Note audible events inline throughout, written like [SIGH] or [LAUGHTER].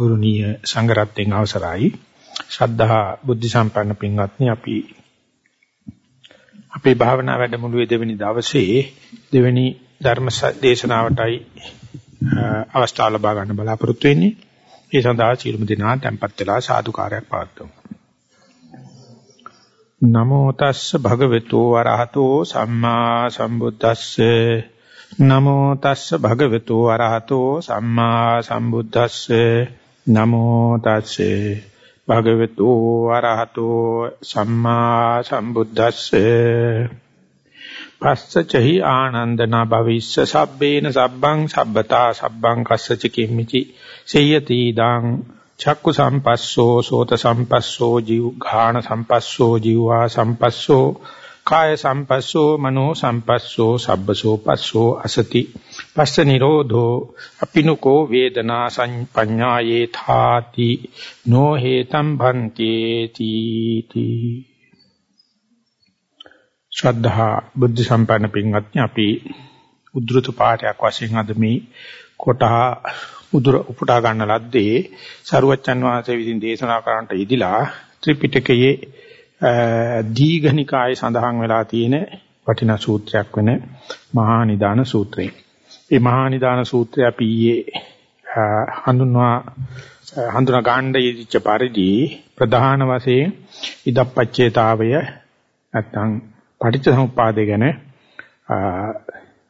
ගෞරවනීය සංඝරත්නයන් අවසරයි. ශ්‍රද්ධා බුද්ධ සම්පන්න පින්වත්නි අපි අපේ භාවනා වැඩමුළුවේ දෙවෙනි දවසේ දෙවෙනි ධර්ම දේශනාවටයි අවස්ථාව ලබා ගන්න බලාපොරොත්තු වෙන්නේ. ඒ සඳහා සියලුම දෙනා tempත් වෙලා සාදුකාරයක් පවත්වමු. නමෝ තස්ස භගවතු වරහතෝ සම්මා සම්බුද්දස්සේ. නමෝ තස්ස භගවතු වරහතෝ සම්මා සම්බුද්දස්සේ. නමෝ තස්සේ භගවතු වරහතෝ සම්මා සම්බුද්දස්සේ. පස්සචහි ආනන්දන භවිස්ස සබ්බේන සබ්බං සබ්බතා සබ්බං කස්සච කිම්මිචි. සේයති දං චක්කු සම්පස්සෝ සෝත සම්පස්සෝ ජීව ඝාණ සම්පස්සෝ ජීවා සම්පස්සෝ කාය සම්පස්සෝ මනෝ සම්පස්සෝ සබ්බසෝ පස්සෝ අසති. පස්ස නිරෝධෝ අපිනුකෝ වේදනා සංපඤ්ඤායේ thාති නෝ හේතම් භන්තේති තී. ශ්‍රද්ධා බුද්ධ සම්පන්න පින්වත්නි අපි උද්දෘත පාඨයක් වශයෙන් අද මේ කොටහ උදුර උපුටා ගන්න ලද්දේ සරුවච්චන් වහන්සේ විසින් දේශනා කරන්නට යෙදිලා ත්‍රිපිටකයේ දීඝනිකායේ සඳහන් වෙලා තියෙන වටිනා සූත්‍රයක් වෙන මහා නිදාන සූත්‍රය. මේ මහා නිදාන සූත්‍රය අපි ඊයේ හඳුන්වා හඳුනා ගන්න යෙදිච්ච පරිදි ප්‍රධාන වශයෙන් ඉදප්පච්චේතාවය නැත්නම් පටිච්චසමුප්පාදය ගැන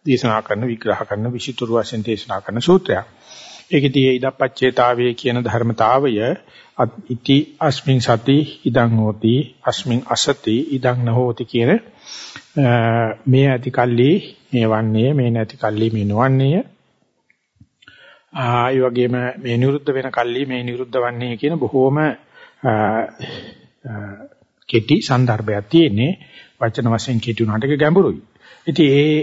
දේශනා කරන විග්‍රහ කරන විචිතුරු වශයෙන් දේශනා කරන සූත්‍රයක්. ඒකෙදී ඉදප්පච්චේතාවය කියන ධර්මතාවය ඉති අස්මින් සති ඉදං හෝති අස්මින් අසති ඉදං නහෝති කියන මේ ඇති කල්ලි මේ වන්නේ මේ නැති කල්ලි මේ නොවන්නේ ආයි වගේම මේ නිරුද්ධ වෙන කල්ලි මේ නිරුද්ධ වන්නේ කියන බොහෝම කෙටි સંદર્ભයක් තියෙන්නේ වචන වශයෙන් කෙටි වුණාට ඒක ගැඹුරුයි. ඉතින් ඒ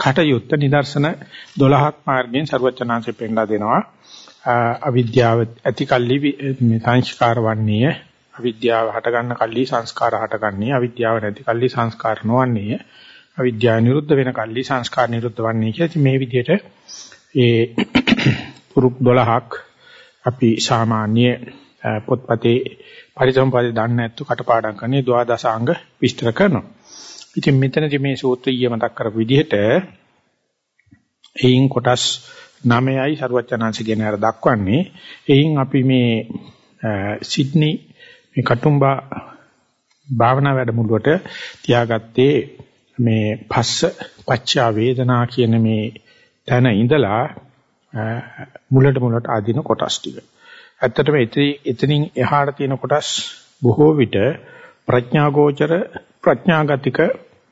කටයුත්ත නිදර්ශන 12ක් මාර්ගයෙන් ਸਰවචනාංශයෙන් පෙන්ලා දෙනවා. අවිද්‍යාව ඇති කල්ලි මේ සංස්කාර වන්නේය. අවිද්‍යාව හට ගන්න කල්ලි සංස්කාර හටගන්නේ. අවිද්‍යාව නැති කල්ලි සංස්කාර නොවන්නේය. අවිද්‍යාව නිරුද්ධ වෙන කල්ලි සංස්කාර නිරුද්ධ වන්නේ කියලා මේ විදිහට ඒ [COUGHS] පුරුක් 12ක් අපි සාමාන්‍ය පොත්පතේ පරිසම්පාදේ දන්නේ නැත්තු කටපාඩම් කරන්නේ ද්වාදසාංග විස්තර කරනවා. ඉතින් මෙතනදී මේ සූත්‍රය මතක් කරපු විදිහට එයින් කොටස් 9යි සරුවචනාංශ කියන අර දක්වන්නේ එයින් අපි මේ සිඩ්නි මේ කටුම්බා භාවනා වැඩමුළුවට තියාගත්තේ මේ පස්ස පච්චා වේදනා කියන මේ තැන ඉඳලා මුලට මුලට ආදින කොටස් ටික. ඇත්තටම එතනින් එහාට තියෙන කොටස් බොහෝ විට ප්‍රඥාගෝචර ප්‍රඥාගතික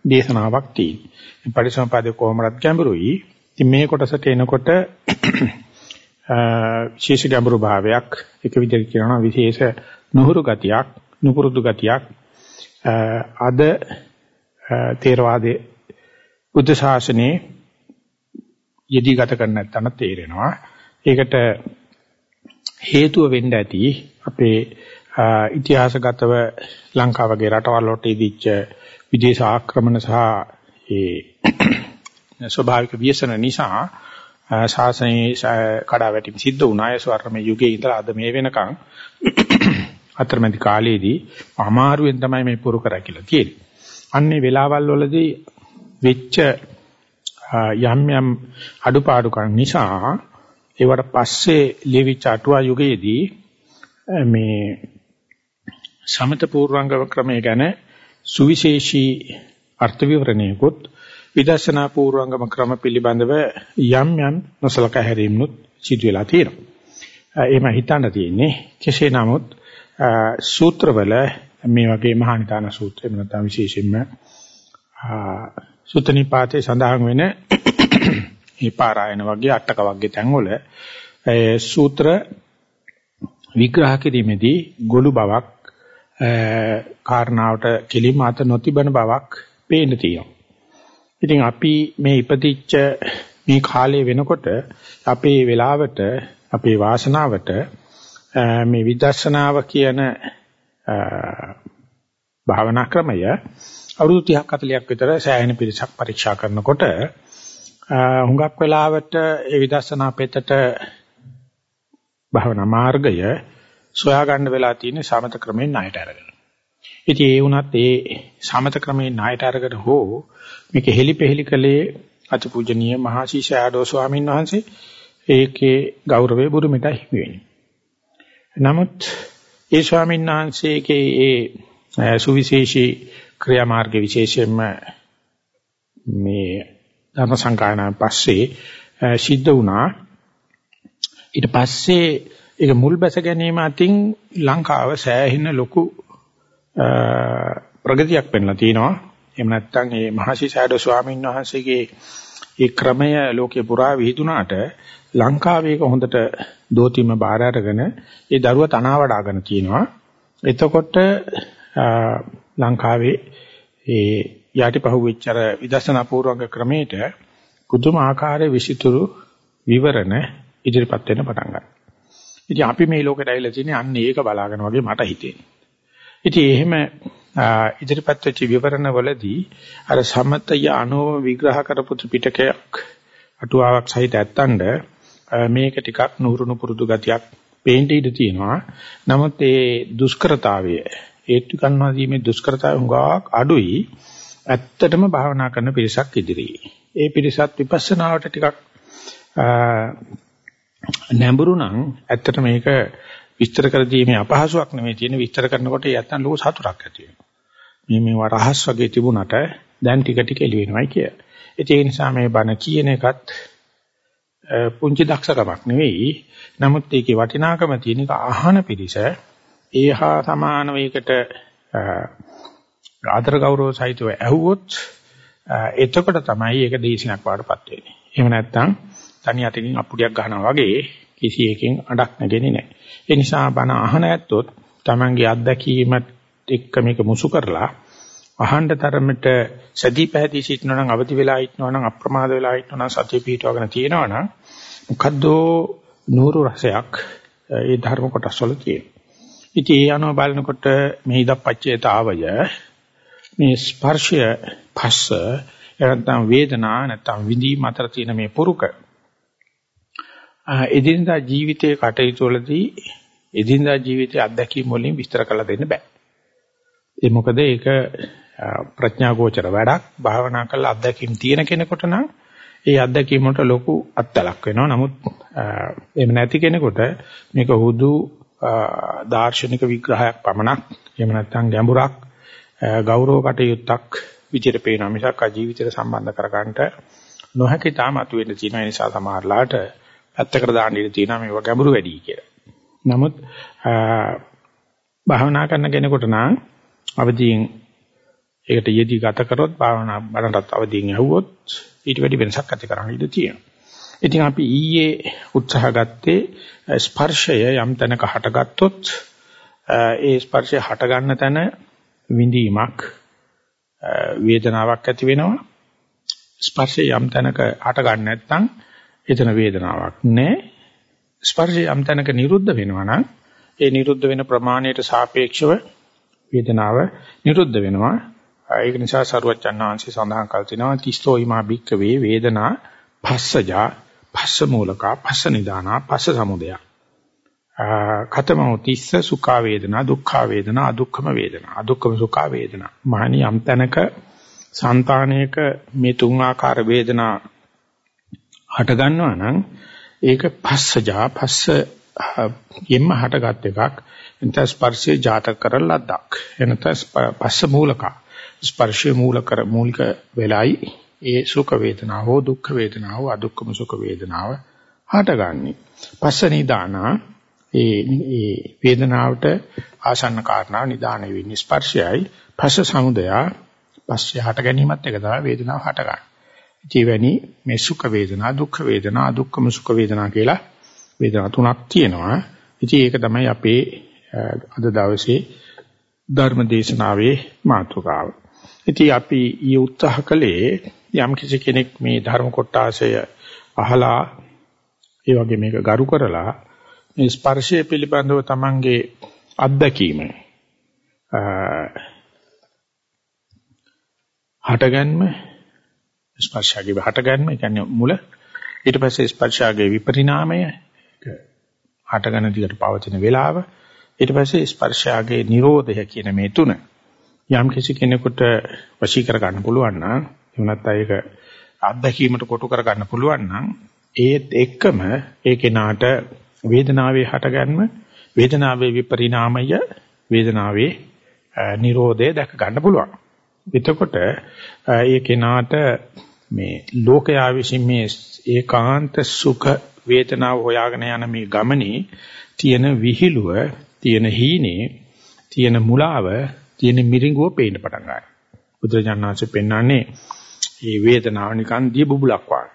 දේශනාවක් තියෙනවා. පරිසම්පාදේ කොහොමවත් ගැඹුරුයි. ඉතින් මේ කොටසට එනකොට [CLEARS THROAT] විශේෂ ගැඹුරු භාවයක් එක විදිහට කියනවා විශේෂ නුහුරු ගතියක් නුපුරුදු ගතියක්. අද තේරවාදයේ බුද්ධ ශාසනයේ යෙදී ගත කරන්න නැත්නම් තේරෙනවා. ඒකට හේතුව වෙන්න ඇති අපේ ඉතිහාසගතව ලංකාව වගේ රටවල් වලට ඉදිච්ච විදේශ ආක්‍රමණ සහ ඒ ස්වභාවික ව්‍යසන නිසා ශාසනයේ කඩාවැටීම් සිද්ධ වුණා ඒ ස්වර්ණමය යුගයේ ඉඳලා අද මේ වෙනකන් [COUGHS] අතරමැදි කාලයේදී අමාරුවෙන් තමයි මේ පුරු කරා කියලා තියෙන්නේ. අන්නේ වෙලාවල් වලදී වෙච්ච යම් යම් අඩුපාඩුකම් නිසා ඒවට පස්සේ ලියවිච්ච අටුවා යුගයේදී මේ සමත පූර්වංග ක්‍රමය ගැන සුවිශේෂී අර්ථ විවරණයකුත් විදර්ශනා පූර්වංගම ක්‍රම පිළිබඳව යම් යම් නොසලකා හැරීමනුත් සිදු වෙලා තියෙනවා. එහෙම හිතන්න තියෙන්නේ කෙසේ නමුත් සූත්‍රවල මේ වගේ මහානිදාන සූත්‍රය නැත්නම් විශේෂයෙන්ම සුතනිපාතේ සඳහන් වෙන [COUGHS] මේ පාරායන වගේ අටක වගේ තැන්වල සූත්‍ර විග්‍රහ කිරීමේදී ගොළු බවක් කාරණාවට කෙලිම අත නොතිබන බවක් පේන්න තියෙනවා. ඉතින් අපි මේ ඉපදිච්ච මේ කාලය වෙනකොට අපේ වෙලාවට අපේ වාසනාවට මේ විදර්ශනාව කියන භාවනා ක්‍රමය අවුරුදු 30ක් 40ක් විතර සෑහෙන පිරිසක් පරීක්ෂා කරනකොට හුඟක් වෙලාවට ඒ විදර්ශනා පෙතට භාවනා මාර්ගය සොයා ගන්න වෙලා තියෙන සමත ක්‍රමෙන් ණයට අරගෙන. ඉතින් ඒ වුණත් ඒ සමත ක්‍රමෙන් ණයට අරගෙන හෝ මේක හෙලිපෙහෙලි කලේ අතිපූජනීය මහා ශීෂාඩෝ ස්වාමීන් වහන්සේ ඒකේ ගෞරවය බුරුමිට හිමි වෙන්නේ. නමුත් ඒ ස්වාමීන් වහන්සේගේ ඒ සුවිශේෂී ක්‍රියාමාර්ග විශේෂයෙන්ම මේ ධර්ම සංකායනා පස්සේ සිද්ධ වුණා. ඊට පස්සේ ඒක මුල් බැස ගැනීම අතින් ලංකාව සෑහෙන ලොකු ප්‍රගතියක් පෙන්ලා තිනවා. එහෙම නැත්නම් මේ මහසි සයඩෝ ස්වාමීන් වහන්සේගේ ඒ ක්‍රමය ලෝකේ පුරා විහිදුනාට ලංකාවේ ඒක හොඳට දෝතිම බාර අරගෙන ඒ දරුවා තනවා වඩාගෙන කියනවා. එතකොට ලංකාවේ ඒ යටිපහුවෙච්ච අර විදර්ශනා පූර්වංග ක්‍රමයට පුදුම ආකාරයේ විසිතුරු විවරණ ඉදිරිපත් වෙන්න පටන් ගන්නවා. ඉතින් අපි මේ ලෝකෙට ඇවිල්ලා තියෙන්නේ අන්න ඒක බලාගෙන වගේ මට හිතෙන්නේ. ඉතින් එහෙම ඉදිරිපත් වෙච්ච විවරණ වලදී අර සමතය අනෝව විග්‍රහ කරපු පිටකයක් අටුවාවක් සහිත ඇත්තඳ මේක ටිකක් නුරුණු පුරුදු ගතියක් පේන්න ඉඩ තියෙනවා. නමුත් ඒ දුෂ්කරතාවය ඒත්තු ගන්නවා දීමේ දුෂ්කරතාවය හුඟක් අඩුයි. ඇත්තටම භාවනා කරන පිරිසක් ඉදිරියේ. ඒ පිරිසත් විපස්සනාවට ටිකක් නැඹුරු නම් ඇත්තට මේක විස්තර කර දීමේ අපහසුයක් නෙමෙයි තියෙන විස්තර කරනකොට යත්තන් ලෝක සතුටක් ඇති වෙනවා. මේ මේවා රහස් වගේ තිබුණට දැන් ටික ටික එළි වෙනවයි කිය. ඒ නිසා මේ බණ කියන එකත් පුංචි දක්ෂකමක් නෙවෙයි. නමුත් ඒකේ වටිනාකම තියෙන එක අහන පිළිස ඒහා සමාන වේකට ආදර ගෞරව සහිතව ඇහුවොත් එතකොට තමයි ඒක දේශනයක් වඩපත් වෙන්නේ. එහෙම නැත්නම් තනි අතකින් අප්පුඩියක් ගන්නවා වගේ කිසි එකකින් අඩක් නැගෙන්නේ නැහැ. ඒ නිසා බණ අහන ඇත්තොත් Tamange අත්දැකීමත් එක්ක මේක මුසු කරලා අහන්න තරමට සදී පැහැදී සිටිනවා නම් අවදි වෙලා ඉන්නවා නම් අප්‍රමාද වෙලා ඉන්නවා නම් සතිය පිහිටවගෙන තියෙනවා නම් මොකද්ද නూరు රසයක් ඒ ධර්ම කොටස් වල තියෙනවා. ඉතින් ඒ අනුව බලනකොට මේ ඉදප්පච්චේතාවය මේ ස්පර්ශය පස්ස නැත්නම් වේදනා නැත්නම් විඳීම අතර තියෙන මේ පුරුක එදිනදා ජීවිතයේ කටයුතු වලදී එදිනදා ජීවිතයේ අත්දැකීම් වලින් විස්තර කරලා දෙන්න බෑ. ඒ මොකද ඒක ප්‍රඥා ගෝචර වැඩක්. භාවනා කරලා අත්දැකීම් තියෙන කෙනෙකුට නම් ඒ අත්දැකීම් වලට ලොකු අත්දලක් වෙනවා. නමුත් එහෙම නැති කෙනෙකුට මේක හුදු දාර්ශනික විග්‍රහයක් පමණක් එහෙම නැත්නම් ගැඹුරක් ගෞරව කටයුත්තක් විදිහට පේනවා මිසක් ජීවිතයට සම්බන්ධ කරගන්නට නොහැකි තාම අතුවෙන්න තියෙන නිසා සමහරලාට ඇත්තකට දාන්න ඉඩ තියෙනවා මේවා ගැඹුරු වැඩි කියලා. නමුත් භාවනා කරන කෙනෙකුට නම් අවදීන් ඒකට යෙදී ගත කරොත් භාවනා බලනටත් අවදීන් ඇහුවොත් ඊට වැඩි වෙනසක් ඇති කරන්න ඉඩ තියෙනවා. ඉතින් අපි ඊයේ උත්සාහ ගත්තේ ස්පර්ශය යම් තැනක හටගත්තොත් ඒ ස්පර්ශය හට ගන්න තැන විඳීමක් වේදනාවක් ඇති වෙනවා. ස්පර්ශය යම් තැනක හට ගන්න නැත්නම් එතන වේදනාවක් නැහැ. ස්පර්ශය යම් තැනක නිරුද්ධ වෙනවා නම් ඒ නිරුද්ධ වෙන ප්‍රමාණයට සාපේක්ෂව වේදනාව නිරුද්ධ වෙනවා. ඒක නිසා සරුවච්චන් වහන්සේ සඳහන් කළ තිනවා තිස්සෝ ීමා භික්කවේ වේදනා පස්සජා පස්ස මූලකා පස්ස නිදානා පස්ස සමුදය. කතමෝ තිස්ස සුඛා වේදනා දුක්ඛා වේදනා අදුක්ඛම වේදනා අදුක්ඛම සුඛා වේදනා. මහණි යම් තැනක సంతානයක මේ තුන් ආකාර වේදනා හට ගන්නවා නම් ඒක පස්සජා පස්ස යෙම්ම හටගත් එකක්. එතන ස්පර්ශයේ ජාතක කරලා ලද්දක්. එනත පස්ස මූලක. ස්පර්ශයේ මූල කර මූලික වෙලයි ඒ සුඛ වේදනාව හෝ දුක්ඛ වේදනාව හෝ අදුක්ඛම සුඛ වේදනාව හටගන්නේ. පස්ස නිදානා ඒ ඒ වේදනාවට ආසන්න කාරණා නිදාන වෙන්නේ ස්පර්ශයයි. පස්ස සමුදය පස්සේ හට ගැනීමත් එක තමයි වේදනාව හටගන්නේ. ජීවැනි මේ සුඛ වේදනා දුක්ඛ වේදනා අදුක්ඛම සුඛ වේදනා කියලා වේදනා තුනක් තියෙනවා. ඉතින් ඒක තමයි අපේ අද දවසේ ධර්ම දේශනාවේ මාතෘකාව. ඉතින් අපි ඊ උත්සාහ කළේ යම් කිසි කෙනෙක් මේ ධර්ම කොටාශය අහලා ඒ වගේ මේක ගරු කරලා මේ ස්පර්ශය පිළිබඳව තමන්ගේ අත්දැකීම හටගන්ම ස්පර්ශාගේ හටගන්ම කියන්නේ මුල. ඊට පස්සේ ස්පර්ශාගේ විපරිණාමය. හටගෙන දිගට පවතින වේලාව. ඊට පස්සේ ස්පර්ශයාගේ Nirodha කියන මේ තුන. යම් කිසි කෙනෙකුට වශී කර ගන්න පුළුවන් නම් එහෙම නැත්නම් ඒක අත්දැකීමට කොටු කර ගන්න පුළුවන් නම් ඒත් එක්කම ඒ කෙනාට වේදනාවේ හටගන්ම වේදනාවේ විපරිණාමය වේදනාවේ Nirodhe දැක ගන්න පුළුවන්. එතකොට ඒ කෙනාට මේ ලෝකයා විසින් මේ ඒකාන්ත සුඛ වේදනාව හොයාගෙන යන මේ ගමනේ තියෙන විහිළුව, තියෙන හීනේ, තියෙන මුලාව, තියෙන මිරිඟුව පේන්න පටන් ගන්නවා. බුදුරජාණන්සේ පෙන්වන්නේ මේ වේදනාව නිකන් දිය බුබුලක් වගේ.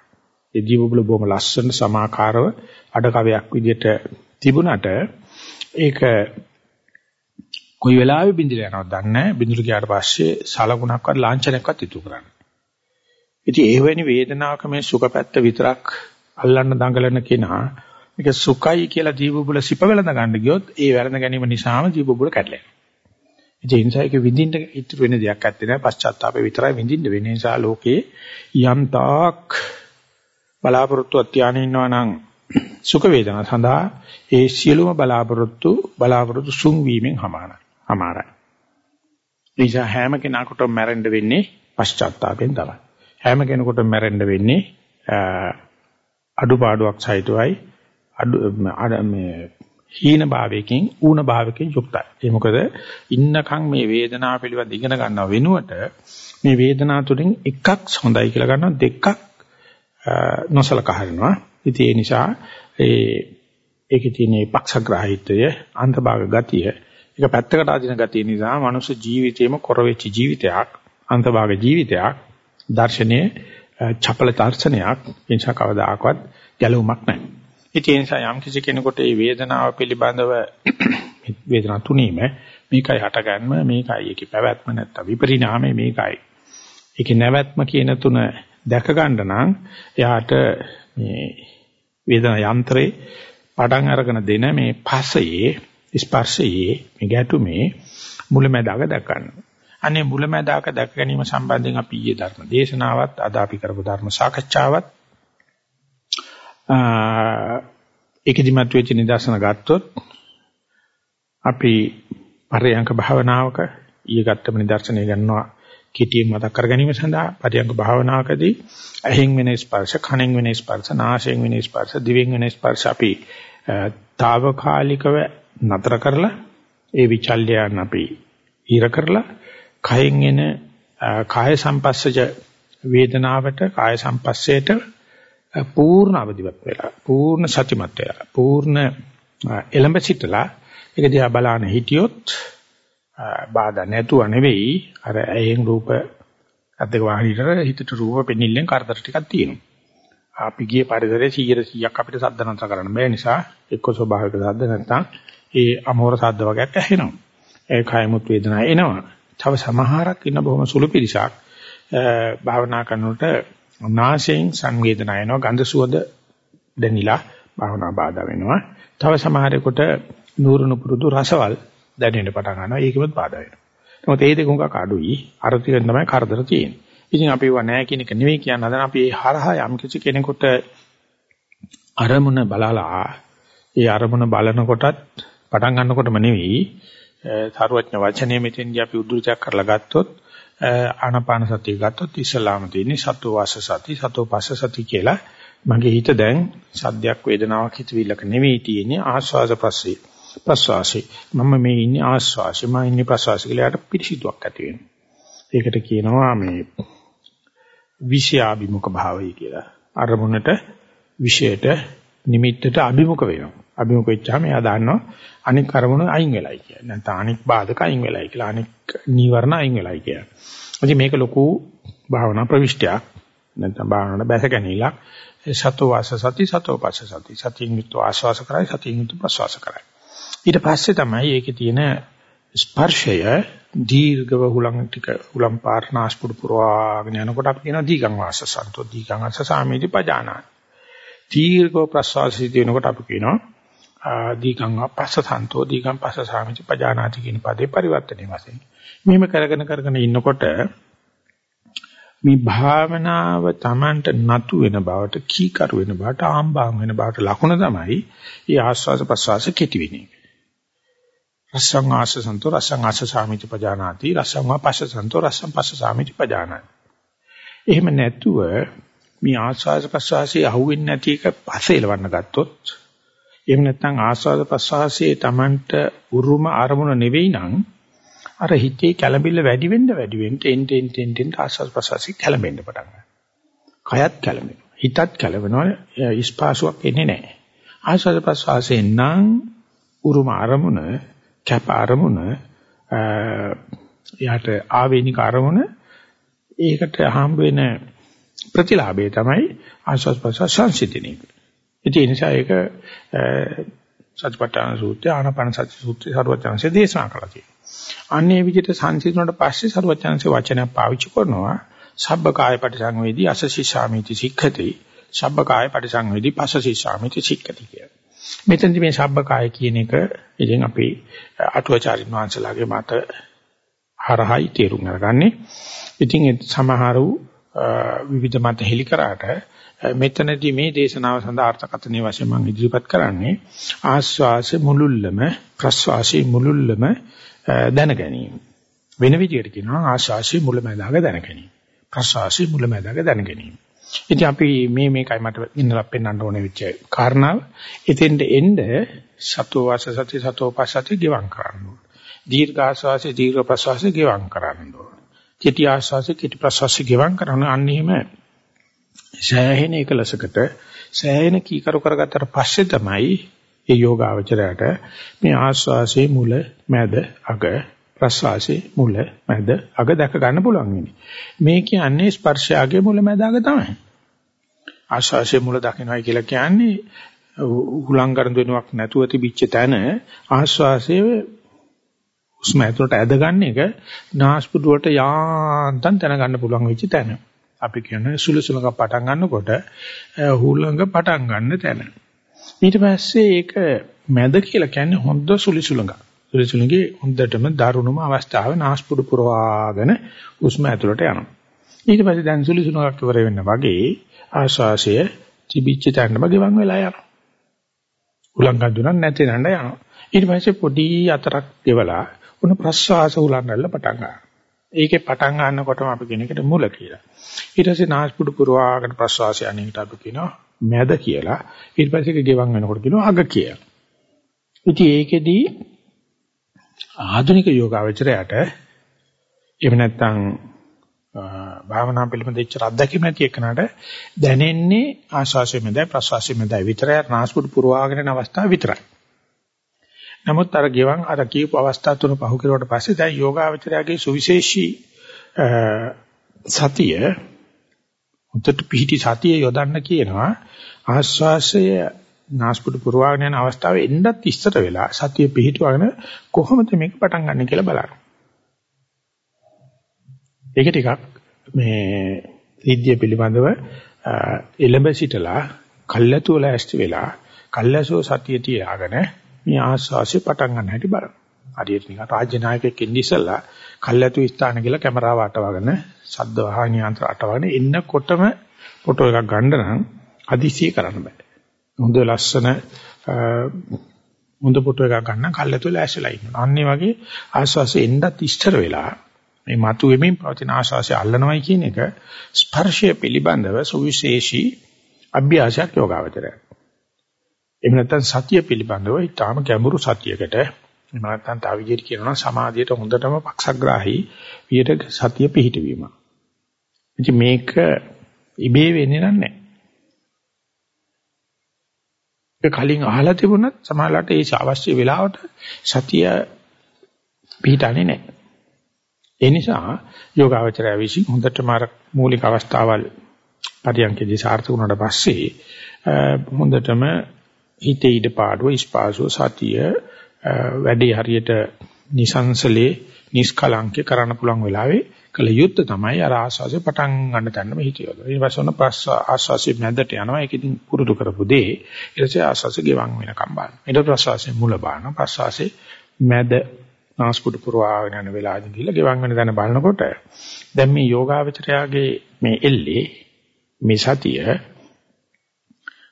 ඒ දිය බුබුල බොහොම ලස්සන සමාකාරව අඩකවයක් විදිහට තිබුණට ඒක කොයි වෙලාවෙ බින්දිලා යනවද දන්නේ නැහැ. බින්දුරු ගියාට පස්සේ සලකුණක්වත් ලාංඡනයක්වත් ඉතුරු කරන්නේ. ඉතින් ඒ වෙනි වේදනාවක මේ සුඛ පැත්ත විතරක් අල්ලන්න දඟලන කෙනා මේක සුඛයි කියලා දීබුබුල සිප වෙලඳ ගන්න ගියොත් ඒ වැළඳ ගැනීම නිසාම දීබුබුල කැඩලෙනවා. ඒ නිසා ඒක විඳින්න ඉතුරු වෙන දෙයක් ඇත්තේ නැහැ. පශ්චාත්තාපේ විතරයි විඳින්න වෙන්නේ. නිසා ලෝකේ යම් තාක් බලාපොරොත්තුවක් තියාගෙන ඉන්නවා නම් සුඛ වේදනා සඳහා ඒ සියලුම බලාපොරොත්තු බලාපොරොත්තු සුන් වීමෙන් හමාරයි. හමාරයි. නිසා හැම කෙනාටම මැරෙන්න වෙන්නේ පශ්චාත්තාපයෙන් තමයි. හැම කෙනෙකුටම මැරෙන්න වෙන්නේ අඩුපාඩුවක් සහිතවයි අඩු මේ හීන භාවයකින් ඌන භාවයකින් යුක්තයි. ඒ මොකද ඉන්නකම් මේ වේදනාව පිළිබඳ ඉගෙන ගන්නව වෙනුවට මේ වේදනාව තුළින් එකක් හොඳයි කියලා ගන්නවා දෙකක් නොසලකා හරිනවා. ඉතින් ඒ නිසා ඒ ඒකේ තියෙන පක්ෂග්‍රාහීත්වය අන්තභාග ගතිය ඒක පැත්තකට අදින ගතිය නිසා මනුෂ්‍ය ජීවිතේම කොරවෙච්ච ජීවිතයක් අන්තභාග ජීවිතයක් දර්ශනයේ චපල දර්ශනයක් ඒ නිසා කවදාකවත් ගැලවුමක් නැහැ. ඉතින් ඒ නිසා යම් කිසි කෙනෙකුට මේ වේදනාව පිළිබඳව [COUGHS] වේදනා තුනීම මේකයි හටගන්ම මේකයි ඒකේ පැවැත්ම නැත්තම් විපරිණාමය මේකයි. ඒකේ නැවැත්ම කියන තුන දැක ගන්න නම් එයාට මේ වේදනා යන්ත්‍රේ පටන් අරගෙන දෙන මේ පසයේ ස්පර්ශයේ මේ ගැටුමේ මුලැමැදාක දැක ගන්නවා. අනේ මුලැමැදාක දැක ගැනීම සම්බන්ධයෙන් අපි ඊයේ ධර්ම දේශනාවත් අද අපි කරපු ධර්ම සාකච්ඡාවත් ඒකදිමත් වෙච්ච නිදර්ශන ගත්තොත් අපි පරයන්ක භාවනාවක ඊයේ ගත්තම නිදර්ශනය ගන්නවා කෙටියෙන් මතක් කර ගැනීම සඳහා. පරයන්ක භාවනාවකදී ඇහෙන් වෙන ස්පර්ශ කනෙන් වෙන ස්පර්ශ නාසයෙන් වෙන ස්පර්ශ දිවෙන් වෙන ස්පර්ශ අපි తాවකාලිකව නතර කරලා ඒ විචල්යයන් අපි ඊර කරලා කයෙන් එන කාය සංපස්සජ වේදනාවට කාය සංපස්සයට පූර්ණ අවදිවත් වෙලා පූර්ණ සතිමත් වෙලා පූර්ණ එළඹ සිටලා ඒක දිහා බලන හිටියොත් බාධා නැතුව නෙවෙයි අර ඇයෙන් රූප අද්දක වාහනිතර හිතට රූප පෙනිල්ලෙන් කරදර ටිකක් තියෙනවා. අපි ගියේ පරිසරයේ 100%ක් අපිට සද්ද නැතර කරන්න බෑ නිසා එක්ක ස්වභාවික සද්ද නැත්නම් ඒ අමෝර සද්ද වගේක් ඇහෙනවා. ඒ කයමුත් වේදනාව එනවා. තව සමහරක් ඉන්න බොහොම සුළු පිරිසක් භාවනා කරනකොට නාසයෙන් සංවේදනා එනවා ගඳ සුවඳ දැනිලා භාවනා බාධා වෙනවා. තව සමහරෙකුට නూరుණු පුරුදු රසවල් දැනෙන්න පටන් ගන්නවා. ඒකෙමත් බාධා වෙනවා. නමුත් ඒ දෙක උඟක් අඩුයි. අර ටිකෙන් තමයි කරදර තියෙන්නේ. ඉතින් අපි ඒවා නැහැ කියන එක නෙවෙයි කියන්නේ. අද අපි ඒ හරහා යම් කිසි කෙනෙකුට අරමුණ බලලා ඒ අරමුණ බලනකොටත් පටන් ගන්නකොටම නෙවෙයි සාරවත්න වචනේ මෙතෙන්දී අපි උද්දෘතයක් කරලා ගත්තොත් ආනාපාන සතිය ගත්තොත් ඉස්සලාම තියෙන්නේ සතෝ වාස සති සතෝ පස්ස සති කියලා. මගේ හිත දැන් සද්දයක් වේදනාවක් හිතවිල්ලක නෙවෙයි තියෙන්නේ ආස්වාද ප්‍රස්සේ ප්‍රස්වාසී මම මේ ඉන්නේ ආස්වාසි මම ඉන්නේ ප්‍රස්වාසි කියලා යට පිළිසිතුවක් ඇති වෙනවා. ඒකට කියනවා මේ විෂයාභිමුඛ භාවය කියලා. අරමුණට විෂයට නිමිත්තට අභිමුඛ වෙනවා. අභිමුඛ වෙච්චාම එයා දන්නවා අනික් අරමුණ අයින් වෙලයි කියලා. නැත්නම් අනික් බාධක අයින් වෙලයි කියලා. අනික් නීවරණ අයින් වෙලයි කියලා. ඉතින් මේක ලොකු භාවනා ප්‍රවිෂ්ටයක්. නැත්නම් භාවනාවට බැස ගැනීමක්. සතෝ වාස සති සතෝ පස්ස සති. සතියින් යුක්ත ආශ්වාස කරයි සතියින් යුක්ත ප්‍රශ්වාස කරයි. ඊට පස්සේ තමයි ඒකේ තියෙන ස්පර්ශය දීර්ඝව හුලං ටික හුලං පාර්නාස්පුඩ පුරවාගෙන යනකොට අපි කියනවා දීගං වාස සන්තෝ දීගං අස්ස සාමීති පජානාති. දීර්ඝව ප්‍රශ්වාසය දිනනකොට අපි කියනවා දීගං පස්ස සන්තෝ දීගං පස්ස සාමිච්ච පජානාති කියන පදේ පරිවර්තනයේ වශයෙන්. මෙහෙම කරගෙන කරගෙන ඉන්නකොට මේ භාවනාව Tamanට නතු වෙන බවට කීකරු වෙන බවට ආම්බාම් වෙන බවට ලකුණ තමයි ඒ ආස්වාද ප්‍රසවාස කෙටි වෙන එක. රසං ආස සන්තෝ රසං ආස සාමිති පජානාති රසං වා පස්ස සන්තෝ රසං පස්ස සාමිති පජානාති. එහෙම නැතුව මේ ආස්වාද ප්‍රසවාසයේ අහුවෙන්නේ නැති එක පස්සේ එලවන්න ගත්තොත් එහෙම නැත්නම් ආස්වාද ප්‍රසවාසයේ Tamanට උරුම අරමුණ නෙවෙයි නම් අර හිතේ කැළඹිල්ල වැඩි වෙන්න වැඩි වෙන්න එන්න එන්න එන්න එන්න ආස්වාද ප්‍රසවාසී කැළඹෙන්න පටන් ගන්නවා. කයත් කැළඹෙනවා. හිතත් කැළඹෙනවා. ඉස්පාසුවක් එන්නේ නැහැ. ආස්වාද ප්‍රසවාසයෙන් නම් උරුම අරමුණ කැප අරමුණ යාට ආවේනික අරමුණ ඒකට හම්බ වෙන ප්‍රතිලාභය තමයි ආස්වාද ප්‍රසවාස සංසිඳන එක. ඒ නිසා ඒක සත්‍යපට්ඨාන සූත්‍රය ආනාපාන සති සූත්‍රය සරුවචනසේ දේශනා කළා තියෙනවා. අන්නේ විදිහට සංසිඳුණාට පස්සේ සරුවචනසේ වචනයක් පාවිච්චි කරනවා සබ්බ කාය පරිසංවේදී අසසීසාමිති සික්ඛති සබ්බ කාය පරිසංවේදී පසසීසාමිති සික්ඛති කියලා. මෙතෙන්දි මේ සබ්බ කාය කියන එක ඉතින් අපි අටුවාචාරින් වහන්සේලාගේ මත හරහයි තේරුම් අරගන්නේ. ඉතින් සමහරු විවිධ මත හෙලි කරාට මෙතනදී මේ දේශනාව සඳහා අර්ථකථනයේ වශයෙන් මම ඉදිරිපත් කරන්නේ ආස්වාසේ මුලුල්ලම ප්‍රස්වාසේ මුලුල්ලම දැන ගැනීම. වෙන විදිහට කියනවා ආස්වාසේ මුලැමැදාග දැන ගැනීම. ප්‍රස්වාසේ මුලැමැදාග දැන ගැනීම. ඉතින් අපි මේ මේකයි මට ඉන්නලා පෙන්වන්න ඕනේ වෙච්ච කාරණාව. එතෙන්ට එන්න සතෝ වාස සති සතෝ පස්සති ගෙවම් කරන්න ඕනේ. දීර්ඝ ආස්වාසේ දීර්ඝ ප්‍රස්වාසේ ගෙවම් කරන්න ඕනේ. කෙටි ආස්වාසේ කෙටි ප්‍රස්වාසේ ගෙවම් කරන අන්න එහෙම සෑහෙන එකලසකට සෑහෙන කීකරු කරගත්තට පස්සේ තමයි ඒ යෝගාවචරයට මේ ආස්වාසේ මුල මැද අග ප්‍රස්වාසේ මුල මැද අග දැක ගන්න පුළුවන් වෙන්නේ. මේ කියන්නේ ස්පර්ශයගේ මුල මැද අග තමයි. ආස්වාසේ මුල දකින්නයි කියලා කියන්නේ උලංගරන් දෙනුවක් නැතුව තිබිච්ච තැන ආස්වාසේ උස්ම ඇතුළට ඇද ගන්න එක නාස්පුඩුවට යාන්තම් දැනගන්න පුළුවන් වෙච්ච තැන. අපි කියන්නේ සුළුසුලක පටන් ගන්නකොට හුලඟ පටන් ගන්න තැන. ඊට පස්සේ ඒක මැද කියලා කියන්නේ හොඳ සුලිසුලඟ. සුලිසුලඟේ හොඳටම දරුණුම අවස්ථාවේ නාස්පුඩු පුරවාගෙන උස්ම ඇතුළට යනවා. ඊට පස්සේ දැන් සුලිසුලඟක් ඉවර වෙන්න වගේ ආශ්වාසය තිබිච්ච තැනම ගෙවන් වෙලා යනවා. උලංග දුනක් නැති නණ්ඩ යනවා. ඊට පස්සේ පොඩි අතරක් ගෙවලා උන ප්‍රශ්වාස උලංගල්ල පටන් ගන්නවා. ඒකේ පටන් ගන්නකොටම අපි කියන එකට මුල කියලා. ඊට පස්සේ නාස්පුඩු පුරවාගෙන ප්‍රශ්වාසය අනිකට අපි කියනවා මැද කියලා. ඊට පස්සේ ඒක ගෙවන් වෙනකොට කියනවා අග කියලා. ඉතින් ඒකෙදී ආධුනික යෝගාවචරයට එහෙම නැත්නම් භාවනා පිළිබඳ ඉච්චර අත්දැකීම් නැති එකනට දැනෙන්නේ ආශාසය මැදයි ප්‍රසවාසය මැදයි විතරයි නාස්පුඩු පුරවාගෙන යන අවස්ථාව විතරයි. නමුත් අර ගෙවන් අර කියපු අවස්ථා තුන පහු කෙරුවට පස්සේ දැන් යෝගාවචරයාගේ සුවිශේෂී සතිය උන්ට පිහිටි සතිය යොදන්න කියනවා ආශ්වාසය නාස්පුඩු පුරවාගෙන යන අවස්ථාවේ එන්නත් ඉස්සර වෙලා සතිය පිහිටවගෙන කොහොමද මේක පටන් ගන්න කියලා බලන්න. ඒක ටිකක් මේ සිද්ධිය පිළිබඳව එළඹ සිටලා කල්ැතුව ලෑස්ති වෙලා කල්ැසෝ සතිය තියාගෙන මේ ආශ්වාසය පටන් ගන්න හැටි බලන්න. හරියට නිකන් රාජ්‍ය නායකයෙක් ඉන්නේ ඉස්සලා කල්ැතු ස්ථාන කියලා කැමරාව අටවගෙන ශබ්ද වාහන යන්ත්‍ර අටවගෙන එන්නකොටම ෆොටෝ එකක් ගන්න නම් අදිසිය කරන්න බෑ. හොඳ ලස්සන හොඳ ෆොටෝ එකක් ගන්න කල්ැතු ලෑස්තිලා ඉන්නවා. අන්න වගේ ආශ්වාසය එන්නත් ඉස්තර වෙලා මේ මතු වෙමින් පවතින ආශ්වාසය අල්ලනවයි කියන එක ස්පර්ශය පිළිබඳව සුවිශේෂී අභ්‍යාසයක් යෝගාවචරය. එහෙම නැත්නම් සතිය පිළිබඳව ඊටාම ගැඹුරු සතියකට එහෙම නැත්නම් තව විදිහට කියනවා සමාධියට හොඳටම පක්ෂග්‍රාහී විදිහට සතිය පිහිටවීම. ඉතින් මේක ඉබේ වෙන්නේ නැහැ. ඒක කලින් අහලා තිබුණත් සමහරවිට ඒ අවශ්‍ය වෙලාවට සතිය පිහිටන්නේ නැහැ. ඒ නිසා යෝගාවචරය විසින් හොඳටම අර මූලික අවස්ථාවල් පරියන්කේදී සාර්ථක වුණාට පස්සේ හොඳටම හිතේ ඉඩ පාඩුව ඉස්පාසුව සතිය වැඩි හරියට නිසංසලේ නිස්කලංකේ කරන්න පුළුවන් වෙලාවේ කල යුත්තේ තමයි අර ආස්වාසිය පටන් ගන්න තැනම හිතියොද. ඊට පස්සේ ඔන්න ප්‍රස් ආස්වාසිය මැදට යනවා. ඒක ඉතින් පුරුදු කරපු දේ. ඊට පස්සේ ආස්වාසිය ගෙවන් වෙනකම් බලන්න. ඊට ප්‍රස්වාසයේ මුල බලන ප්‍රස්වාසයේ මැද නාස්පුඩු පුරවාගෙන යන වෙලාවදී ගිහලා ගෙවන් වෙන දන බලනකොට දැන් මේ යෝගාවචරයාගේ මේ එල්ලේ මේ සතිය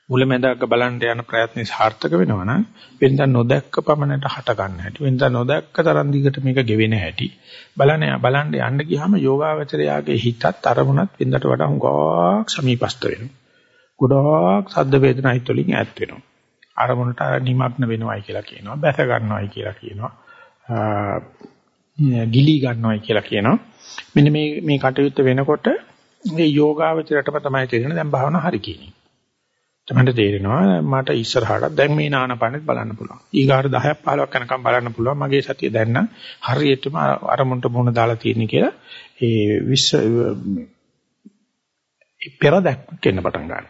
මුලැමැදක බලන්න යන ප්‍රයත්නේ සාර්ථක වෙනවා නම් වෙනදා නොදැක්ක පමණට හට ගන්න හැටි වෙනදා නොදැක්ක තරම් දිගට මේක ගෙවෙන හැටි බලන්න බලන්න යන්න ගියාම යෝගාවචරයාගේ හිතත් අරමුණත් වෙනදට වඩා හුඟක් සමීපස්ත වෙනවා. ගොඩාක් සද්ද වේදනා හිත වලින් ඈත් වෙනවා. අරමුණට නිමග්න වෙනවයි කියලා කියනවා බැස ගන්නවයි කියලා කියනවා ගිලී ගන්නවයි කියලා කියනවා. මෙන්න මේ මේ කටයුත්ත වෙනකොට මේ යෝගාවචරයටම තමයි තේරෙන්නේ. දැන් භාවනා හරි කියන්නේ. තමයි තේරෙනවා මට ඉස්සරහට දැන් මේ නානපනෙත් බලන්න පුළුවන්. ඊගාට 10ක් 15ක් යනකම් බලන්න පුළුවන්. මගේ සතිය දැන් නම් හරියටම අරමුණට මුණ දාලා තියෙන කියලා ඒ විශ්ව පෙර දැක්මක් එන්න පටන් ගන්නවා.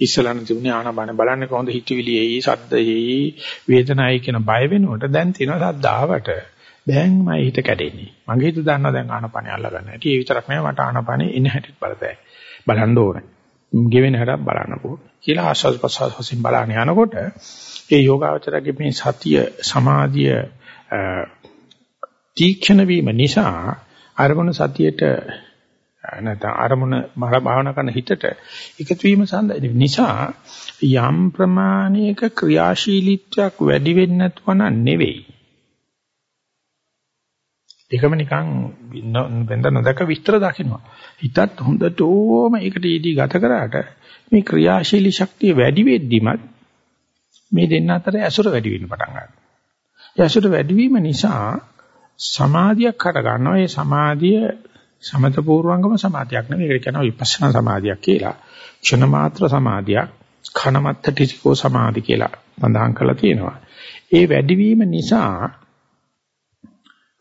ඉස්සලන තිබුණේ ආනපන බලන්නේ කොහොමද හිතවිලි එයි, සද්ද එයි, වේදනায় කියන බය වෙනකොට දැන් තියෙනවා සද්ද ආවට දැන් මම හිත කැඩෙන්නේ. මගේ හිත දන්නවා දැන් ආනපනේ අල්ලගන්න. ඒ විතරක් නෙවෙයි මට ආනපනේ එන හැටිත් බලතැයි. බලන්න ඕනේ. ගෙවෙන හැටක් බලන්න ඕන කියලා ආස්වාද ප්‍රසවාස වශයෙන් බලන්න යනකොට ඒ යෝගාවචරගේ මේ සතිය සමාධිය තීක්ෂණ වීම නිසා අරමුණ සතියට නැත්නම් අරමුණ මර භාවනා කරන හිතට එකතු වීම සඳහා නිසා යම් ප්‍රමාණයක ක්‍රියාශීලීත්වයක් වැඩි වෙන්නේ නැතුව නෙවෙයි ඒකම නිකන් වෙනද නොදක විස්තර දකින්නවා. හිතත් හොඳටම ඒකට ඊදී ගත කරාට මේ ක්‍රියාශීලී ශක්තිය වැඩි වෙද්දිමත් මේ දෙන්න අතර ඇසුර වැඩි වෙන්න පටන් ගන්නවා. ඒ ඇසුර වැඩි වීම නිසා සමාධියක් හට ගන්නවා. ඒ සමාධිය සමත පූර්වංගම සමාධියක් නෙවෙයි. ඒක කියනවා විපස්සනා සමාධියක් කියලා. ක්ෂණ මාත්‍ර සමාධියක්, khනමත්ත ටිකෝ සමාධි කියලා සඳහන් කරලා තියෙනවා. ඒ වැඩිවීම නිසා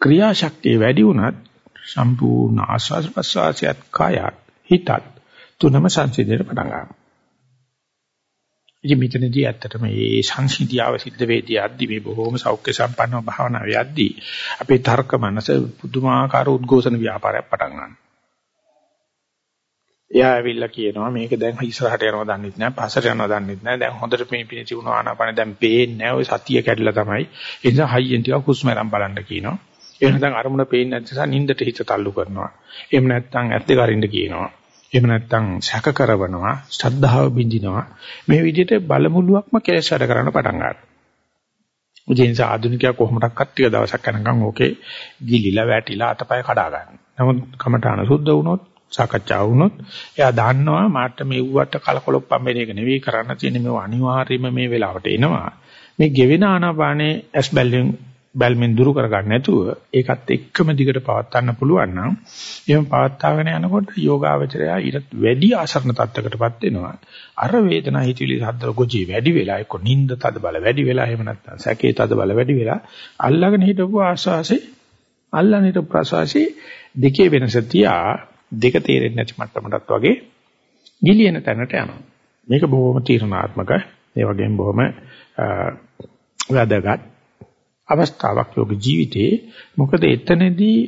ක්‍රියාශක්තිය වැඩි වුණත් සම්පූර්ණ ආස්වාද ප්‍රසවාසයත් කායත් හිතත් තුනම සංසිඳෙන්න පටන් ගන්නවා. ඉතින් මෙතනදී ඇත්තටම මේ සංසිඳියාව සිද්ධ වේදී අද්දි මේ බොහොම සෞඛ්‍ය සම්පන්නව භාවනාවේ යද්දී අපේ තර්ක මනස පුදුමාකාර උද්ඝෝෂණ ව්‍යාපාරයක් පටන් ගන්නවා. එයා ඇවිල්ලා කියනවා මේක දැන් ඉස්සරහට යනවා දන්නෙත් නෑ පස්සට යනවා දන්නෙත් නෑ. දැන් හොඳට මේ පිණි තිබුණ ආනාපාන. දැන් පේන්නේ නෑ. ඔය සතිය කැඩලා තමයි. ඒ නිසා හයියෙන් ටිකක් හුස්ම ගන්න බලන්න කියනවා. එහෙම නැත්නම් අරමුණ පේන්නේ නැති නිසා නින්දට හිත තල්ලු කරනවා. එහෙම නැත්නම් ඇත්ත කරින්න කියනවා. එහෙම නැත්නම් සැක කරවනවා, ශ්‍රද්ධාව බින්දිනවා. මේ විදිහට බලමුලුවක්ම කෙලෙස් වැඩ කරන්න පටන් ගන්නවා. ඒ නිසා ආධුනිකයා කොහොමඩක්වත් ටික දවසක් යනකම් ඕකේ ගිලිලා වැටිලා අතපය කඩා ගන්නවා. නමුත් කමඨාන සුද්ධ වුණොත් සාකච්ඡා වුණොත් එයා දන්නවා මාට මෙව්වට කලකොලොප්පම් වෙන එක නෙවෙයි කරන්න තියෙන්නේ මේ අනිවාර්යයෙන්ම මේ වෙලාවට එනවා. මේ ගෙවෙන ආනාපානේ ඇස් බැල්ලෙන් බැල්මෙන් දුරු කරගන්න නැතුව ඒකත් එක්කම දිගට පවත්වන්න පුළුවන් නම් එහෙම පවත්වාගෙන යනකොට යෝගාවචරය ඊට වැඩි ආසරණ තත්ත්වයකටපත් වෙනවා. අර වේදනා හිතවිලි හද්දර ගොජි වැඩි වෙලා එක්ක නිින්ද තද බල වැඩි වෙලා එහෙම නැත්නම් සැකේ තද බල වැඩි වෙලා අල්ලගෙන හිටපු ආස්වාසේ අල්ලන හිටපු ප්‍රසවාසී දෙකේ වෙනස තියා දෙක තේරෙන්නේ නැති මට්ටමටත් වගේ ගිලින තැනට යනවා. මේක බොහොම තීරණාත්මක ඒ වගේම බොහොම වැදගත්. අවස්ථාවක් යෝග ජීවිතේ මොකද එතනදී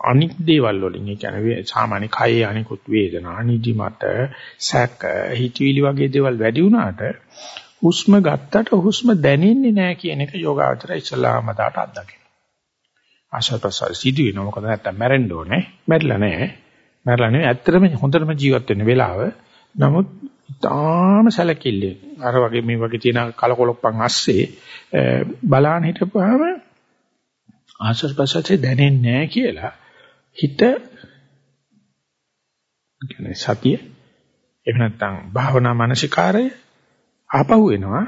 අනික් දේවල් වලින් ඒ කියන්නේ සාමාන්‍ය කයේ අනිකුත් වේදනා නිදිමත සැක හිතවිලි වගේ දේවල් වැඩි වුණාට හුස්ම ගත්තට හුස්ම දැනෙන්නේ නැහැ කියන එක යෝගාවචර ඉස්ලාම මතට අත්දකින්න. ආශාපසල් සිදු වෙනවා මොකද නැත්තම් මැරෙන්න ඕනේ. මැරිලා නැහැ. මැරිලා නෙවෙයි ඇත්තටම හොඳටම ජීවත් වෙන්න වෙලාව. නමුත් තාම සැලකිල්ලේ අර වගේ මේ වගේ තියෙන කලකොලොප්පන් ASCII බලාන හිටපුවාම ආශ්වාස ප්‍රශ්වාසයේ දැනෙන්නේ නැහැ කියලා හිත කියන්නේ සතිය එහෙම නැත්නම් භාවනා මානසිකාරය ආපහු එනවා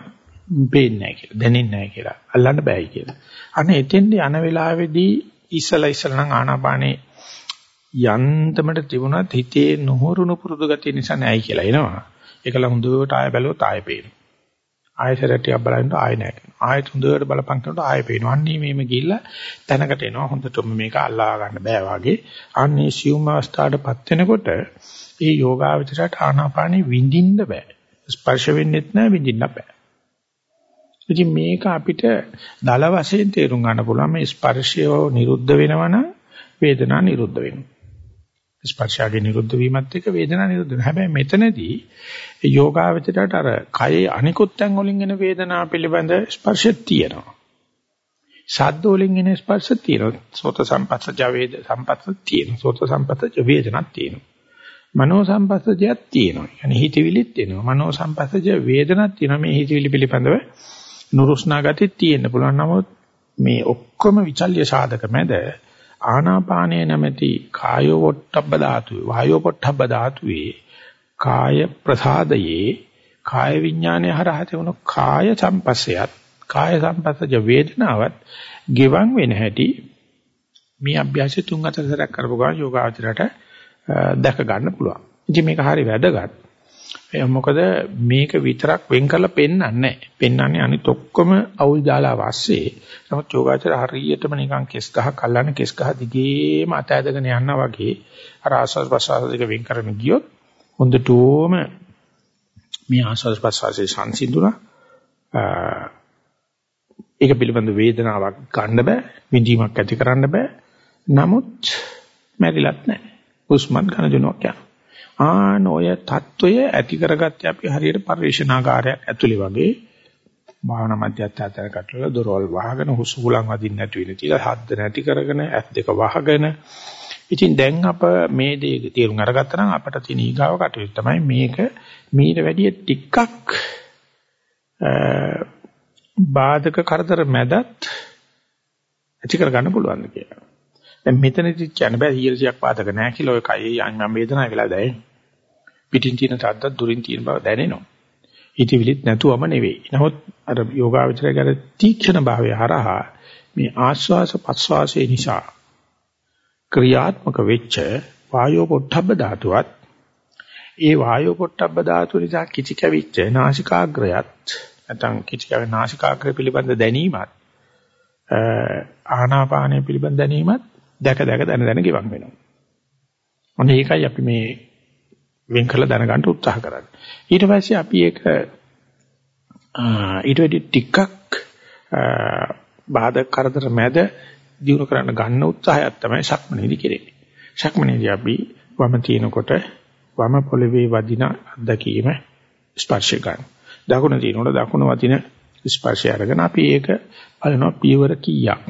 පේන්නේ නැහැ කියලා දැනෙන්නේ නැහැ කියලා අල්ලන්න බෑයි කියලා. අනේ එතෙන්ද යන වෙලාවේදී ඉස්සලා ඉස්සලා නම් ආනාපානේ යන්තමට තිබුණත් හිතේ නොහුරුණු පුරුදු ගතිය නිසා නැයි කියලා එනවා. ඒකල හොඳට ආය බැලුවොත් ආය පේනවා. ආයෙසර ටිකක් බලනකොට ආයෙ නැහැ. ආයෙත් හොඳට බලපං කරනකොට ආයෙ පේනවා. අන්නේ මේම ගිහිල්ලා තැනකට එනවා. හොඳටම මේක අල්ලා ගන්න බෑ වාගේ. අන්නේ සියුම් අවස්ථාවටපත් වෙනකොට ඒ යෝගාවචරයට ආනාපානෙ විඳින්න බෑ. ස්පර්ශ වෙන්නෙත් නෑ විඳින්න බෑ. ඉතින් මේක අපිට දල වශයෙන් තේරුම් ගන්න පුළුවන් මේ ස්පර්ශය නිරුද්ධ වෙනවනම් වේදනාව නිරුද්ධ වෙනවා. ස්පර්ශයගේ නිරුද්ධ වීමත් එක්ක වේදනාව නිරුද්ධ වෙනවා. හැබැයි මෙතනදී යෝගාවචරයට අර කයේ අනිකුත් තැන් වලින් එන වේදනාව පිළිබඳ ස්පර්ශය තියෙනවා. ශබ්ද වලින් එන ස්පර්ශ තියෙනවා. සෝත සම්පස්සජ වේද සම්පස්ස තියෙනවා. සෝත සම්පස්සජ වේදනක් තියෙනවා. මනෝ සම්පස්සජයක් තියෙනවා. يعني හිතවිලිත් තියෙනවා. මනෝ සම්පස්සජ වේදනක් තියෙනවා. මේ හිතවිලි පිළිබඳව නුරුස්නා ගතිය තියෙන්න පුළුවන්. නමුත් මේ ඔක්කොම විචල්්‍ය සාධක මැද ආනාපානය නැමැති කායෝ වොට්ටබ්බ ධාතුවේ වායෝ පොට්ටබ්බ ධාතුවේ කාය ප්‍රසාදයේ කාය විඥානය හරහා තිබුණු කාය සම්පස්සයත් කාය සම්පස්සජ වේදනාවත් ගෙවන් වෙන හැටි මේ අභ්‍යාසය තුන් හතර සැරයක් කරපු ගමන් යෝගාචරයට දැක ගන්න පුළුවන්. ඉතින් මේක හරි වැදගත්. මොකද මේක විතරක් වෙන් කරලා පෙන්වන්නේ නැහැ. පෙන්වන්නේ අනිත් ඔක්කොම අවුල් දාලා වාස්සේ. නමුත් යෝගාචර හරියටම නිකන් කෙස් ගහක් අල්ලන්නේ කෙස් ගහ දිගේම අත ඇදගෙන යනවා වගේ අර ආස්වාද ප්‍රසආස දෙක වෙන් කරගෙන ගියොත් හොඳටම මේ ආස්වාද ප්‍රසආසයේ සංසිඳුණා. ඒක පිළිබඳ වේදනාවක් ගන්න බෑ, විඳීමක් ඇති කරන්න බෑ. නමුත් මැරිලත් නැහැ. උස්මත් ඝන ජනුවක් යනවා. ආනෝය தত্ত্বය ඇති කරගත්තේ අපි හරියට පරිශනාකාරයක් ඇතුලේ වගේ. භාවනා මධ්‍යස්ථාන කටල දොරවල් වහගෙන හුස්ුලන් වදින්න නැති වෙන තියලා හද්ද නැති කරගෙන ඇස් දෙක වහගෙන. ඉතින් දැන් අප මේ දේ තේරුම් අරගත්තා නම් අපට තියෙන ඊගාව කටයුතු තමයි මේක. මීට වැඩිය ටිකක් බාධක කරදර මැදත් ඇති කරගන්න පුළුවන් කියලා. දැන් මෙතනදි කියන්න බෑ 100ක් පාදක නැහැ කියලා ඔය කයේ යම් වේදනාවක් වෙලා දැනෙන. පිටින් තියෙන තද්දත් දුරින් තියෙන බව දැනෙනවා. හිතවිලිත් නැතුවම නෙවෙයි. නමුත් අර යෝගාවචරයේ තීක්ෂණ භාවය හරහා මේ ආස්වාස ප්‍රස්වාසයේ නිසා ක්‍රියාත්මක වෙච්ච වායෝ පොට්ටබ්බ ධාතුවත් ඒ වායෝ පොට්ටබ්බ ධාතුව නිසා කිචි කැවිච්ච නාසිකාග්‍රයත් නැත්නම් කිචි කැවෙන නාසිකාග්‍රය පිළිබඳ දැනීමත් ආනාපානය පිළිබඳ දැනීමත් දැක දැක දැන දැන ගිවන් වෙනවා. අන්න ඒකයි අපි මේ වෙන් කරලා දැනගන්න උත්සාහ කරන්නේ. ඊට පස්සේ අපි ඒක ඊට වැඩි ටිකක් බාධක කරදර මැද දිනු කරන්න ගන්න උත්සාහයක් තමයි සක්මනේදී කෙරෙන්නේ. සක්මනේදී අපි වම තිනකොට වම පොළවේ වදින අත්දැකීම ස්පර්ශ ගන්න. දකුණ තිනකොට දකුණ වදින ස්පර්ශය අරගෙන අපි ඒක බලනවා පියවර කීයක්.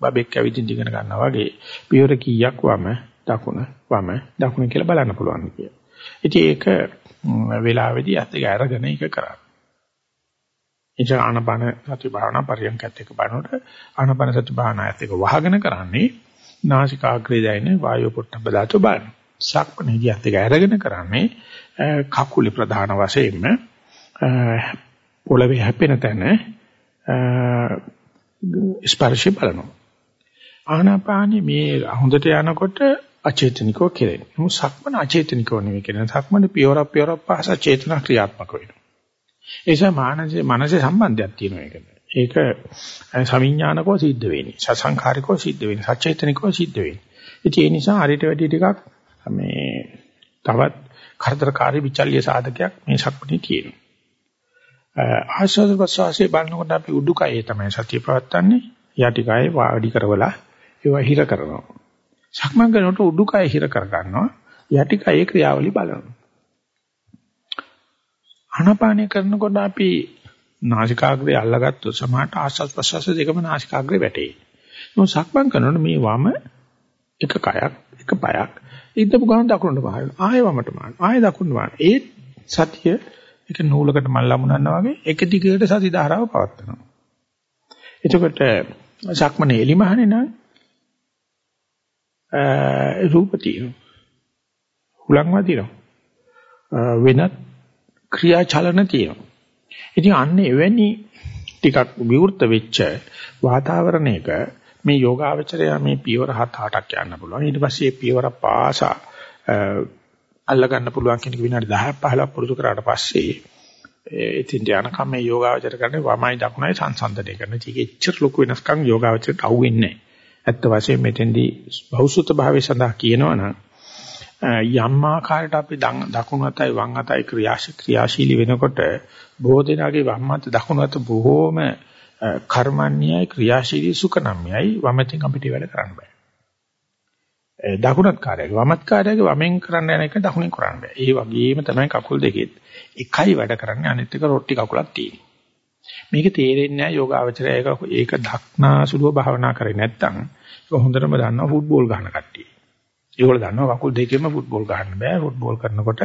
බබෙක් ඇවිදින් දිගන ගන්නවා වගේ පියවර කීයක් වම දකුණ වම දකුණ කියලා බලන්න පුළුවන් කියලා. ඉතින් ඒක වෙලාවේදී අත් දෙක අරගෙන ඒක කරා. එනිසා ආනපන සති භාවනා පරියන්කත් එක්ක බලනකොට ආනපන සති භාවනාවත් එක්ක වහගෙන කරන්නේ නාසිකාග්‍රේ දැයින වායු පොට්ටබ්බ ධාතු බලන. සක්මණේදී අත් දෙක අරගෙන කරන්නේ කකුලේ ප්‍රධාන වශයෙන්ම පොළවේ හැපෙන තැන ස්පර්ශය බලනවා. ආනාපානෙ මේ හොඳට යනකොට අචේතනිකව කෙරෙන. නමුත් සක්මන අචේතනිකව නෙවෙයි කෙරෙන. සක්මන පියවරක් පියවරක් පාස චේතන ක්‍රියාත්මක වෙනවා. ඒ නිසා මානසික මනසේ සම්බන්ධයක් තියෙනවා ඒකට. ඒක සවිඥානිකව සිද්ධ වෙන්නේ. සසංඛාරිකව සිද්ධ වෙන්නේ. සචේතනිකව සිද්ධ වෙන්නේ. ඉතින් ඒ නිසා හරියට වැඩි ටිකක් මේ තවත් කරදරකාරී විචල්්‍ය සාධකයක් මේ සක්මනේ තියෙනවා. ආශ්වාස ප්‍රශ්වාසයේ බලනකොට අපි උඩුකයේ තමයි සතිය පවත්න්නේ. යටිකයේ වාඩි කරවලා ඒවා හිර කරනවා. සක්මන් කරනකොට උඩුකය හිර කර ගන්නවා. යටිකයේ ක්‍රියාවලිය බලනවා. ආනාපානය කරනකොට අපි නාසිකාග්‍රේ අල්ලගත්තොත් සමහරට ආස්වාද ප්‍රසවාස දෙකම නාසිකාග්‍රේ වැටේ. මොකද සක්මන් කරනකොට මේ වම එක කයක් එක පයක් ඉදපු ගමන් දකුණට පාන. ආයෙ වමට මාන. ආයෙ දකුණට මාන. ඒ සතිය එක නූලකට මල් ලමුනනවා වගේ එක දිගට සති ධාරාව පවත්වනවා. එතකොට සක්මනේ එලිමහනේ නම් රූප තියෙනවා. හුලං වදිනවා. වෙනත් ක්‍රියා චලන තියෙනවා. ඉතින් අන්න එවැනි ටිකක් විවෘත වෙච්ච වාතාවරණයක මේ යෝගාවචරය මේ පියවර 7-8ක් යන්න පුළුවන්. ඊට පස්සේ පියවර පාසා අල්ල ගන්න පුළුවන් කෙනෙක් විනාඩි 10ක් 15ක් පුරුදු කරාට පස්සේ ඉතින් ධානකම් මේ යෝගාවචර කරන්නේ වමයි දකුණයි සංසන්දනය කරන. ඒක එච්චර ලොකු වෙනස්කම් යෝගාවචරයට අහුවෙන්නේ නැහැ. ඇත්ත වශයෙන්ම මෙතෙන්දී බෞසුත භාවයේ සඳහා කියනවනම් යම් ආකාරයට අපි දකුණු අතයි වම් අතයි ක්‍රියාශීලී වෙනකොට බොහෝ දෙනාගේ වම් අත දකුණු අත බොහෝම කර්මන්‍යයි ක්‍රියාශීලී සුකනම්යයි වමෙන් අපිට වැඩ කරන්න බෑ. දකුණත් කාර්යය වමත් කාර්යය වමෙන් කරන්න යන එක දකුණෙන් කරන්න බෑ. ඒ වගේම තමයි කකුල් දෙකෙත් එකයි වැඩ කරන්නේ අනිත් එක රොට්ටි කකුලක් තියෙන්නේ. මේක තේරෙන්නේ නැහැ යෝගාවචරය ඒක ඒක දක්නාසුලුව භාවනා කරේ නැත්නම් ඒක හොඳටම දන්නවා ෆුට්බෝල් ගහන කට්ටිය. ඒගොල්ලෝ දන්නවා කකුල් දෙකෙන්ම ෆුට්බෝල් ගහන්න බෑ. ෆුට්බෝල් කරනකොට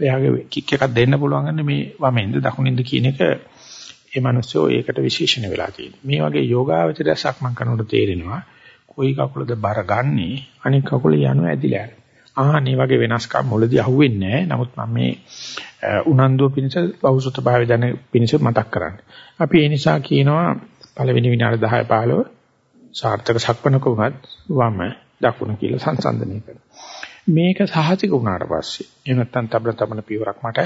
එයාගේ කික් එකක් දෙන්න පුළුවන් මේ වමෙන්ද දකුණින්ද කියන එක ඒ මිනිස්සෝ ඒකට විශේෂණ වෙලා තියෙනවා. මේ වගේ යෝගාවචරය සක්මන් කරනකොට තේරෙනවා කොයි කකුලද බර ගන්නෙ අනික කකුල යනවා ඇදිලා යනවා. ආහනේ වගේ වෙනස්කම් මුලදී අහුවෙන්නේ නැහැ. නමුත් මම මේ උනන්දුව පිණිස බෞසුත භාවය දැන පිණිස මතක් කරන්නේ. අපි ඒ නිසා කියනවා පළවෙනි විනාඩි 10 15 සාර්ථක සක්මනක වුණත් වම දකුණ කියලා සංසන්දනය කරනවා. මේක සහතික වුණාට පස්සේ එහෙම නැත්නම් තබන තබන පියවරක් මට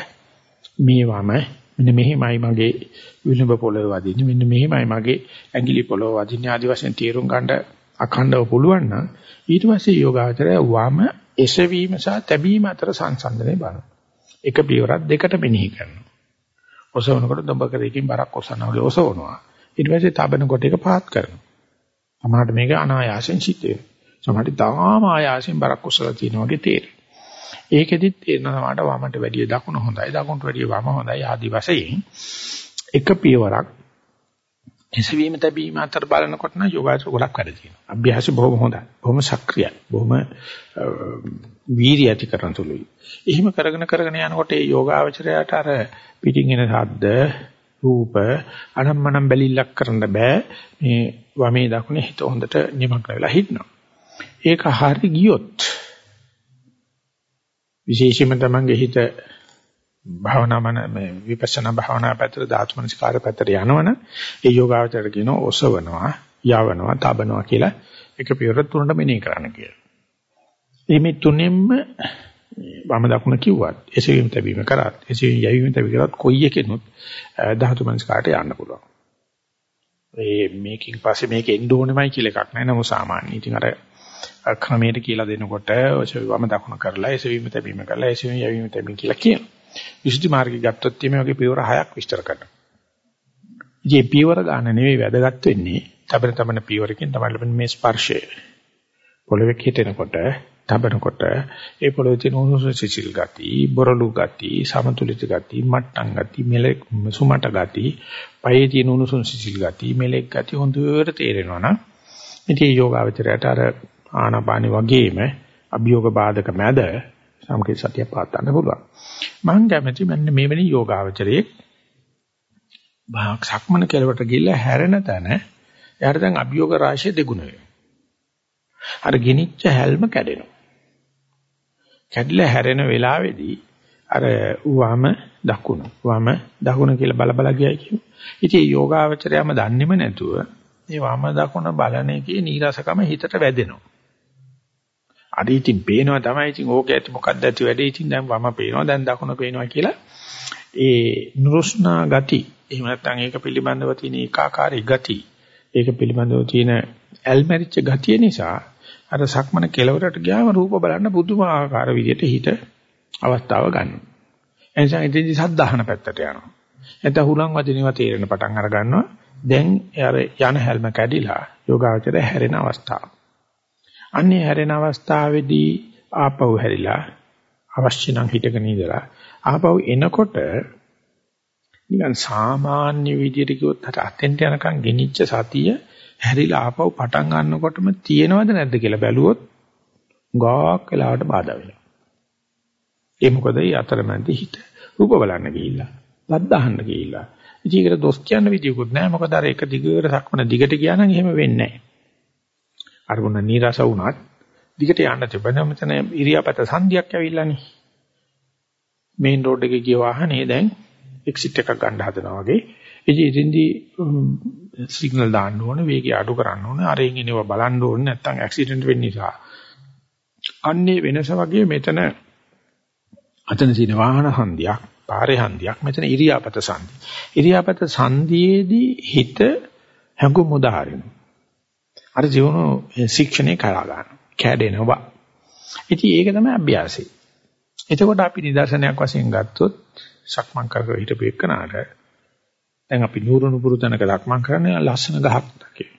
මේ වම මෙන්න මෙහිමයි මගේ විලුඹ පොළව වදින්නේ මෙන්න මෙහිමයි මගේ ඇඟිලි පොළව වදින්නේ ආදි වශයෙන් තීරුම් ගන්න අඛණ්ඩව පුළුවන් නම් ඊට පස්සේ යෝගාචරය වම එසවීම සහ තැබීම අතර සංසන්දනය බලනවා. එක පියවරක් දෙකට මෙනෙහි කරනවා. ඔසවනකොට දඹ කරේකින් බරක් ඔසනවා වගේ ඔසවනවා. ඊට පස්සේ තබනකොට ඒක පාත් කරනවා. සමහරට මේක අනායාසෙන් සිද්ධ වෙනවා. සමහරට තාම ආයාසෙන් බරක් ඔසලා තියෙනවා වගේ තේරෙනවා. ඒකෙදිත් තේරෙනවා මට වමට වැඩිය දකුණ හොඳයි දකුණට වැඩිය වම හොඳයි ආදි වශයෙන් එක පියවරක් එසවීම තැබීම අතර බලනකොට නම් යෝගාචර ගොඩක් වැඩ තියෙනවා. අභ්‍යාසය බොහොම හොඳයි. බොහොම සක්‍රියයි. බොහොම වීර්ය ඇති කරන තුරුයි. එහෙම කරගෙන කරගෙන යනකොට ඒ යෝගාචරයට අර පිටින් එන ශබ්ද, රූප, අනම්මනම් බැලිල්ලක් කරන්න බෑ. මේ වමේ දකුණේ හිත හොඳට නිමග්න වෙලා හිටනවා. ඒක හරි ගියොත් විශේෂයෙන්ම තමන්ගේ හිත භාවනා මන මේ විපස්සනා භාවනා පැත්තට ධාතු මනසිකාර පැත්තට යනවනම් ඒ යෝගාවචරයට කියනවා ඔසවනවා යවනවා තබනවා කියලා එක පියවර තුනට මෙනෙහි කරන්න කියලා. මේ තුනෙන්ම වම දකුණ කිව්වත් එසවීම තැබීම කරත් එසවීම යැවීම තැබීම කරත් කොයි එකෙනුත් ධාතු මනසිකාරට යන්න පුළුවන්. ඒ මේකෙන් පස්සේ මේක එන්න ඕනෙමයි කියලා එකක් නැහැ නමුත් සාමාන්‍ය. ඉතින් අර ක්‍රමයට කියලා දෙනකොට වම දකුණ කරලා එසවීම තැබීම කරලා එසවීම යැවීම තැබීම කියලා කියනවා. විසුද්ධි මාර්ගය ගත්තොත් මේ වගේ පියවර හයක් විස්තර කරනවා. ඉතින් පියවර ගන්න නෙවෙයි වැදගත් වෙන්නේ තබන තබන පියවරකින් තමයි ලැබෙන මේ ස්පර්ශය. පොළවේ හිටෙනකොට තබනකොට ඒ පොළවේ තියෙන උණුසුම් සිසිල් ගති, බොරළු ගති, සමතුලිත ගති, මට්ටම් ගති, මෙලෙක් සුමට ගති, පයේ තියෙන උණුසුම් සිසිල් ගති, මෙලෙක් ගති හොඳට තේරෙනවා නම් ඉතින් යෝගාවචරයට අර ආනාපානි වගේම අභියෝග බාධක මැද සමකේ සතිය පාත්තන්න පුළුවන්. මම කැමති මෙන්න මෙවැනි යෝගාවචරයේ භාග සක්මන කෙලවට ගිහිල්ලා හැරෙන තැන එයාට දැන් අභියෝග රාශිය දෙගුණ වෙනවා. අර ගිනිච්ච හැල්ම කැඩෙනවා. කැඩිලා හැරෙන වෙලාවේදී අර වම දකුණ වම දකුණ කියලා බල බල ගියයි කියමු. ඉතින් යෝගාවචරයම දන්නේම නැතුව මේ වම දකුණ බලන එකේ නීරසකම හිතට වැදෙනවා. අර ඉතින් පේනවා තමයි. ඉතින් ඕක ඇති මොකක්ද ඇති වැඩේ? ඉතින් දැන් වම පේනවා දැන් දකුණ පේනවා කියලා. ඒ නුරුස්නා ගති එහෙම නැත්නම් ඒක පිළිබඳව තියෙන ඒකාකාරී ගති ඒක පිළිබඳව තියෙන ඇල්මැරිච්ච ගතිය නිසා අර සක්මන කෙලවරට ගියාම රූප බලන්න පුදුමාකාර විදිහට හිත අවස්ථාව ගන්නවා. එනිසා ඉතින් සද්ධාහන පැත්තට යනවා. එතන හුලං වදිනවා තේරෙන පටන් අර ගන්නවා. දැන් අර යන හැල්ම කැඩිලා යෝගාචරය හැරෙන අවස්ථාව. අන්නේ හැරෙන අවස්ථාවේදී ආපහු හැරිලා අවශ්‍ය නම් හිටගෙන ඉඳලා ආපහු එනකොට නිකන් සාමාන්‍ය විදියට කිව්වොත් අර අතෙන්ට යනකම් ගෙනිච්ච සතිය හැරිලා ආපහු පටන් ගන්නකොටම තියෙනවද නැද්ද කියලා බැලුවොත් ගාක් වෙලාවට බාධා වෙනවා. ඒ මොකද ඒ අතරමැද හිත රූප බලන්න ගිහිල්ලා, ලද්දාහන්න ගිහිල්ලා. ඉතින් ඒකට දොස් කියන්න විදියකුත් නැහැ. මොකද අර එක දිගට සක්මන දිගට ගියා නම් එහෙම වෙන්නේ නැහැ. අරමුණ නීරස වුණත් දිගට යන්න තිබෙනවා. මෙතන ඉරියාපත සංධියක් ඇවිල්ලානේ. මේන් රෝඩ් එකේ ගිය වාහනේ දැන් එක්සිට් එකක් ගන්න හදනවා වගේ. ඉතින් ඉතින්දී සිග්නල් දාන්න ඕනේ, වේගය අඩු කරන්න ඕනේ, අරෙන් එනවා බලන්න ඕනේ නැත්නම් ඇක්සිඩන්ට් වෙන්න නිසා. අන්නේ වෙනස වගේ මෙතන අතන තියෙන වාහන හන්දියක්, පාරේ හන්දියක්, මෙතන ඉරියාපත සංධි. ඉරියාපත සංධියේදී හිත හැඟුම් උදාහරිනවා. අර ජීවන ශික්ෂණේ කරා ගන්න. කැඩෙනවා. ඉතින් ඒක තමයි අභ්‍යාසය. එතකොට අපි නිදර්ශනයක් වශයෙන් ගත්තොත් සක්මන් කරගෙන හිටපු එකනට දැන් අපි නూరుණු පුරුතනක සක්මන් කරන්නේ ලස්සන ගහක් දකින.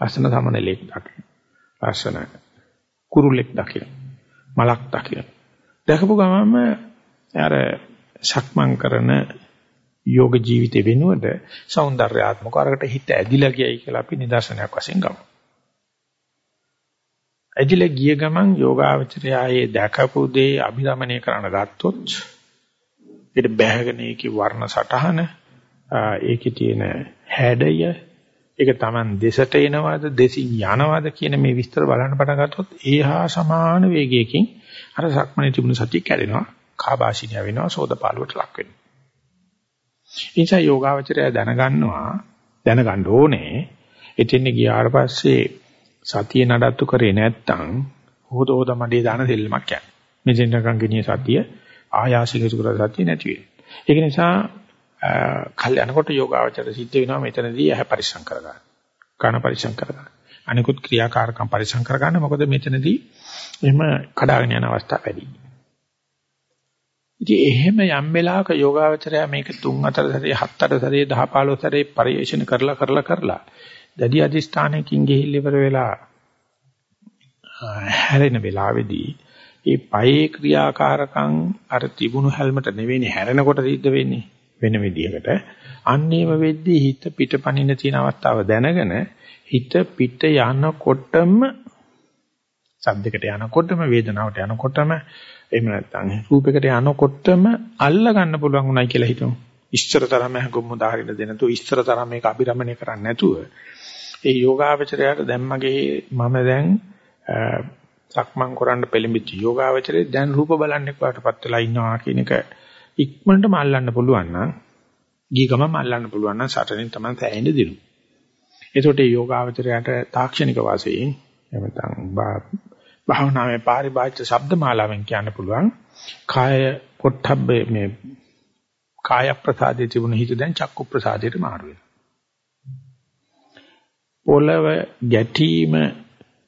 ලස්සන සමනලෙක් දකින. ලස්සන කුරුල්ලෙක් දකින. මලක් දකින. දැකපු ගමන්ම අර සක්මන් කරන යෝග ජීවිතේ වෙනුවට సౌందర్యාත්මක අරකට හිත ඇදිලා ගියයි කියලා අපි නිදර්ශනයක් වශයෙන් ගමු. ඇදිලා ගිය ගමන් යෝගාවචරයයේ දැකපු දේ අභිරමණය කරන්න ගත්තොත් ඊට බැහැගෙන ඒකේ වර්ණ සටහන ඒකේ තියෙන හැඩය ඒක Taman දෙසට එනවද දෙසින් යනවද කියන මේ විස්තර බලන්න පටන් ගත්තොත් ඒහා සමාන වේගයකින් අර සක්මණේ තිබුණු සතිය කැඩෙනවා කාබාසිනිය වෙනවා සෝදපාලුවට ලක් වෙනවා. ඒ නිසා යෝගාවචරය දැනගන්නවා දැනගන්න ඕනේ එතෙන් ගියාට පස්සේ සතිය නඩත්තු කරේ නැත්තම් හොද හොද මඩේ දාන දෙල්ලමක් යන්නේ. මෙතෙන් නිකන් ගෙනිය සතිය ආයාසික සුකර සතිය නැති වෙනවා. ඒක නිසා කල් යනකොට යෝගාවචර සිද්ධ වෙනවා මෙතනදී ඇහැ පරිස්සම් කරගන්න. කන පරිස්සම් කරගන්න. අනිකුත් ක්‍රියාකාරකම් පරිස්සම් කරගන්න. මොකද මෙතනදී එහෙම කඩාගෙන යන අවස්ථා වැඩි. ඉතින් එහෙම යම් වෙලාවක යෝගාවචරය මේක 3 4 සැරේ 7 8 සැරේ 10 15 සැරේ පරිශන කරලා කරලා කරලා දැඩි අධිෂ්ඨානයකින් ගිහිල් ඉවර වෙලා හැරෙන වෙලාවේදී ඒ පයේ ක්‍රියාකාරකම් අර තිබුණු හැල්මට නෙවෙයි හැරෙනකොට සිද්ධ වෙන්නේ වෙන විදිහකට අන්නේම වෙද්දී හිත පිටපණින තියෙන අවස්ථාව දැනගෙන හිත පිට යනකොටම සද්දයකට යනකොටම වේදනාවට යනකොටම එහෙම නැත්නම් රූපයකට යනකොටම අල්ල ගන්න පුළුවන් උනායි කියලා හිතමු. ඉස්තර තරම හැඟුම් උදාහරණ දෙන්න තු ඉස්තර තරම මේක අභිරමණය කරන්නේ නැතුව ඒ යෝගාවචරයට දැන් මගේ මම දැන් සක්මන් කරන්න පෙළඹිච්ච යෝගාවචරයේ දැන් රූප බලන්නේ කොටපත් වෙලා ඉන්නවා කියන එක ඉක්මනටම අල්ලන්න පුළුවන් නම් ගිය ගමම අල්ලන්න පුළුවන් නම් සටනෙන් තමයි තැහෙන්නේ දිනු. ඒකට මේ යෝගාවචරයට තාක්ෂණික වශයෙන් එහෙම නැත්නම් භාවනාවේ පාරිභාෂිත ශබ්ද මාලාවෙන් කියන්න පුළුවන් කාය පොට්ටබ්බේ මේ කාය ප්‍රසාදයේ තිබුණ හිත දැන් චක්කු ප්‍රසාදයට මාරු වෙනවා. පොළව ගැටීම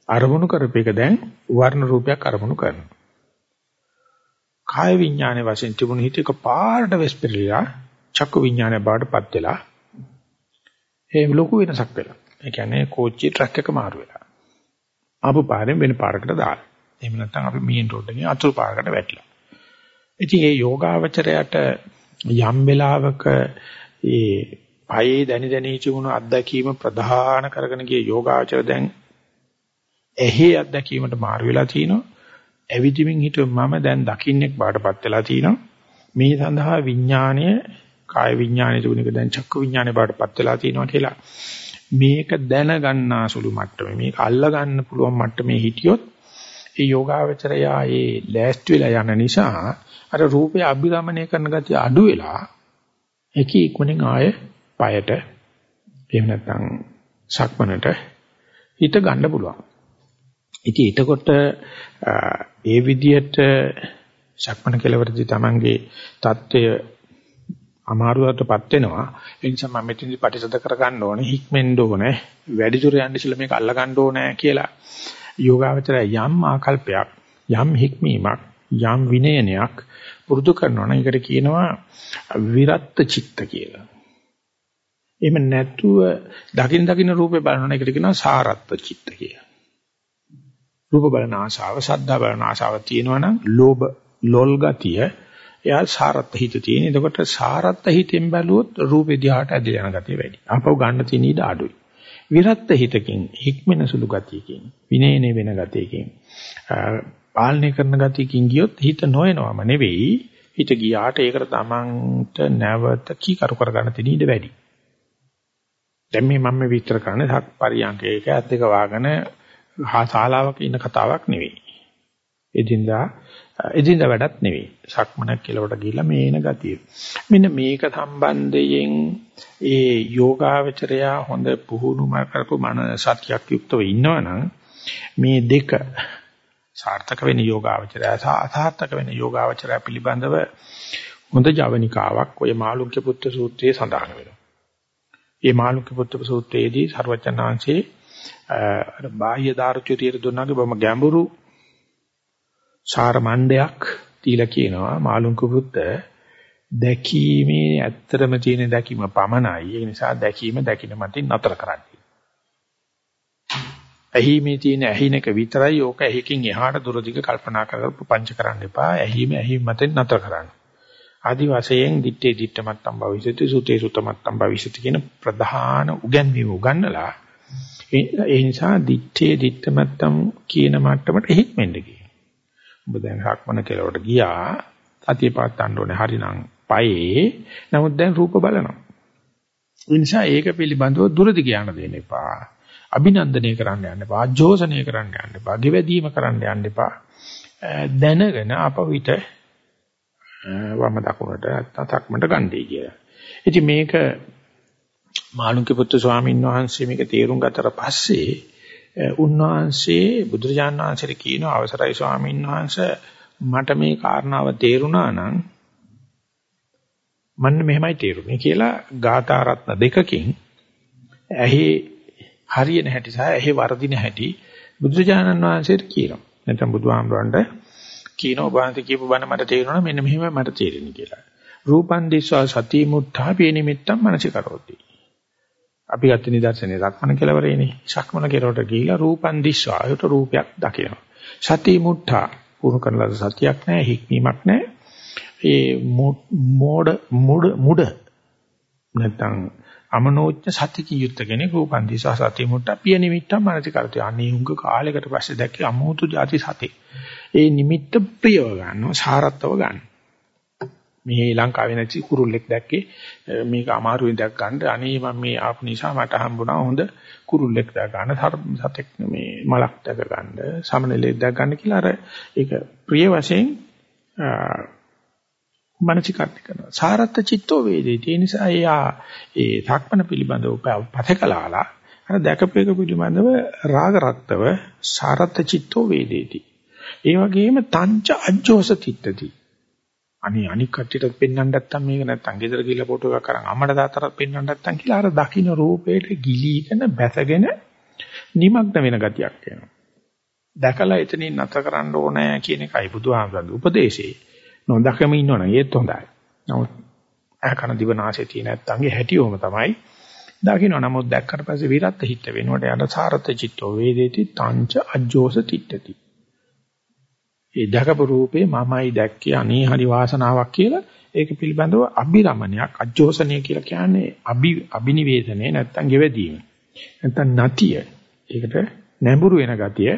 අරමුණු කරපේක දැන් වර්ණ රූපයක් අරමුණු කරනවා. කාය විඥානයේ වශයෙන් තිබුණ හිත එක පාරට වෙස්පිරලිලා චක්කු විඥානය බාටපත් වෙලා ඒ ලොකු වෙනසක් වෙලා. ඒ කියන්නේ කෝච්චි ට්‍රක් එක මාරු වෙලා. ආපු පාරෙන් වෙන පාරකට දාලා. එහෙම නැත්නම් අපි මීන් රෝඩ් එකේ අතුරු පාරකට වැටිලා. ඉතින් මේ යෝගාවචරයට යම් වෙලාවක ඒ පයේ දැනි දැනි චුණු අත්දැකීම ප්‍රධාන කරගෙන ගිය යෝගාචර දැන් එහි අත්දැකීමට මාරු වෙලා තිනවා. ඇවිදිමින් හිටු මම දැන් දකින්නෙක් බාටපත් වෙලා තිනවා. මේ සඳහා විඥාණය කාය විඥාණය තුනක දැන් චක්කු විඥාණය බාටපත් වෙලා තිනවා කියලා මේක දැනගන්නා සුළු මට්ටමේ මේක අල්ල ගන්න පුළුවන් මට්ටමේ හිටියොත් ඒ යෝගාවචරයා ඒ ලෑස්ති වෙලා යන නිසා අර රූපය අභිරමණය කරන ගතිය අඩු වෙලා ඒක ඉක්මනින් ආය পায়ට එහෙම නැත්නම් සක්මනට හිත ගන්න පුළුවන්. ඉතින් එතකොට ඒ විදිහට සක්මන කෙලවරදී Tamange தত্ত্বය අමාරුවටපත් වෙනවා. ඒ නිසා මම මෙතනදී ප්‍රතිසද කරගන්න ඕනේ, හික්මෙන්න ඕනේ, වැඩිදුර යන්න ඉස්සෙල්ලා මේක අල්ල ගන්න ඕනේ කියලා යෝගාවචරය යම් ආකල්පයක්, යම් හික්මීමක් යම් විනයනයක් පුරුදු කරනවා නම් ඒකට කියනවා විරත් චිත්ත කියලා. එහෙම නැතුව දකින් දකින්න රූපේ බලනවා එකට කියනවා සාරත්ව චිත්ත කියලා. රූප බලන ආශාව, ශද්ධා බලන ආශාව තියෙනවා නම් ලෝභ ලොල් ගතිය එයා සාරත් හිත තියෙන. එතකොට සාරත් හිතෙන් බැලුවොත් රූපේ දිහාට ඇදලා යන ගතිය වැඩි. ආපහු ගන්න තියෙන ඉඩ අඩුයි. විරත් හිතකින් හික්මෙන සුළු ගතියකින් විනයනේ වෙන ගතියකින් පාලනය කරන ගතියකින් ගියොත් හිත නොයනවම නෙවෙයි හිත ගියාට ඒකට තමන්ට නැවත කීකරු කරගන්න තියෙන ඉඩ වැඩි. දැන් මේ මම විස්තර කරන්නේ සක් පරියන්කයක ඇත් දෙක වාගෙන ශාලාවක ඉන්න කතාවක් නෙවෙයි. එදින්දා එදින්දා වැඩක් නෙවෙයි. සක්මනක් කියලාට ගිහිල්ලා මේ එන ගතිය. මෙන්න මේක සම්බන්ධයෙන් ඒ යෝගාවචරයා හොඳ පුහුණු කරපු මන සත්‍යයක් යුක්තව ඉන්නවනම් මේ දෙක සාර්ථක වෙන යෝගාවචරය අසාර්ථක වෙන යෝගාවචරය පිළිබඳව හොඳ ජවනිකාවක් ඔය මාළුක්‍ය පුත්‍ර සූත්‍රයේ සඳහන් වෙනවා. මේ මාළුක්‍ය පුත්‍ර සූත්‍රයේදී සර්වචනාංශේ අර බාහ්‍ය දාර්ශනිකයට දුන්නාගේ බොහොම ගැඹුරු සාර මණ්ඩයක් දීලා කියනවා මාළුන්ක පුත්ත දැකීමේ ඇත්තටම තියෙන දැකීම පමණයි. ඒ නිසා දැකීම දැකින මතින් නතර කරන්න. ඇහිමේ තියෙන ඇහින එක විතරයි ඕක ඇහිකින් එහාට දුරදිග කල්පනා කරලා පංච කරන්න එපා. ඇහිම ඇහිම මතින් නතර කරන්න. ආදි වශයෙන් දිත්තේ දිත්තමත්තම් භවිෂති සුතේ සුතමත්තම් භවිෂති කියන ප්‍රධාන උගන්වීම උගන්නලා ඒ නිසා දිත්තේ දිත්තමත්තම් කියන මට්ටමට හික්මෙන්න කියනවා. ඔබ දැන් හක්මන කෙලවට ගියා සතිය පාත්තන්න ඕනේ හරිනම් පයේ නමුත් දැන් රූප බලනවා. ඒ නිසා ඒක පිළිබඳව දුරදි කියන්න දෙන්න එපා. අභිනන්දනය කරන්න යන්න එපා. ආජෝසනය කරන්න යන්න එපා. ගෙවැදීම කරන්න යන්න එපා. දැනගෙන අපවිත වම දකුණට තතක්මට ගන්නයි කියලා. ඉතින් මේක මාළුන්ගේ පුත්තු ස්වාමීන් වහන්සේ මේක තේරුම් ගත්තට පස්සේ උන්වහන්සේ බුදුරජාණන් වහන්සේට කියන අවසරයි ස්වාමීන් වහන්සේ මට මේ කාරණාව තේරුණා නම් මන්න මෙහෙමයි තේරුනේ කියලා ගාථා රත්න දෙකකින් ඇහි හරියන හැටි සහ ඇහි වර්ධින හැටි බුදුරජාණන් වහන්සේට කියනවා. නැත්නම් බුදුහාමුදුරන්ට කියන ඔබ වහන්සේ කියපු බණ මට තේරුණා මෙන්න මෙහෙම මට තේරෙන්නේ කියලා. රූපන් දිස්වා සති මුත්තා පිනිමිත්තම් මනසිකරෝති. අපි ගත්ත නිදර්ශනේ රක්මන කෙලවරේනේ. ශක්මන කෙලවරට ගිහිලා රූපන් දිස්වා ඒකට රූපයක් දකිනවා. සති මුත්තා පුරු කරන ලද සතියක් නැහැ, හික්මීමක් නැහැ. ඒ මෝඩ මුඩ මුඩ නැත්නම් අමනෝච්ච සතිය යුක්ත කෙනෙක් රූපන් දිසා සතිය මුට්ට පිය නිමිත්තම් මනසිකරති. අනේ උංග කාලයකට පස්සේ දැක්කේ අමෝතු ಜಾති සතේ. ඒ නිමිත්ත ප්‍රියව ගන්නවා, සාරත්වව ගන්නවා. මේ ලංකාවේ නැති කුරුල්ලෙක් දැක්කේ මේක අමාරුවෙන් දැක් ගන්න අනේ මම මේ ආපු නිසා මට හම්බුණා හොඳ කුරුල්ලෙක් දැක් ගන්න සතෙක් මේ මලක් දැක ගන්න සමනලෙක් දැක් ගන්න කියලා අර ඒක ප්‍රිය වශයෙන් මනසිකර්ණය කරනවා සාරත්ත චිත්තෝ වේදේති ඒ නිසා එයා ඒ සක්මන පිළිබඳව පතකලාලා අර දැකපේක පිළිබඳව රාග රක්තව සාරත්ත චිත්තෝ වේදේති ඒ වගේම තංච අජ්ජෝස තිට්ඨති අනේ අනික් කට්ටියට පෙන්වන්න නැත්තම් මේක නැත්තම් ගෙදර ගිහලා ෆොටෝ එකක් අරන් අම්මට තාත්තට පෙන්වන්න නැත්තම් කියලා අර දකින්න රූපේට ගිලීගෙන බැසගෙන නිමග්න වෙන ගතියක් එනවා. දැකලා එතනින් නැතර කරන්න ඕනේ කියන එකයි බුදුහාමුදුරන්ගේ උපදේශේ. නොදකම ඉන්නවනම් ඒත් හොඳයි. නමුත් අහකන දිවනාසේ තියෙන නැත්තම්ගේ හැටිවම තමයි දකින්න. නමුත් දැක්කට පස්සේ විරත් හිත වෙනකොට යන සාරත චිත්තෝ වේදේති තංච අජ්ජෝස තිට්ඨති. ඒ දැකපු රූපේ මමයි දැක්කේ අනේ හරි වාසනාවක් කියලා ඒක පිළිබඳව අභිරමණයක් අජෝසනය කියලා කියන්නේ අභි අභිනිවේදනය නැත්තම් ගෙවදීම නැත්තම් නතිය ඒකට නැඹුරු වෙන ගතිය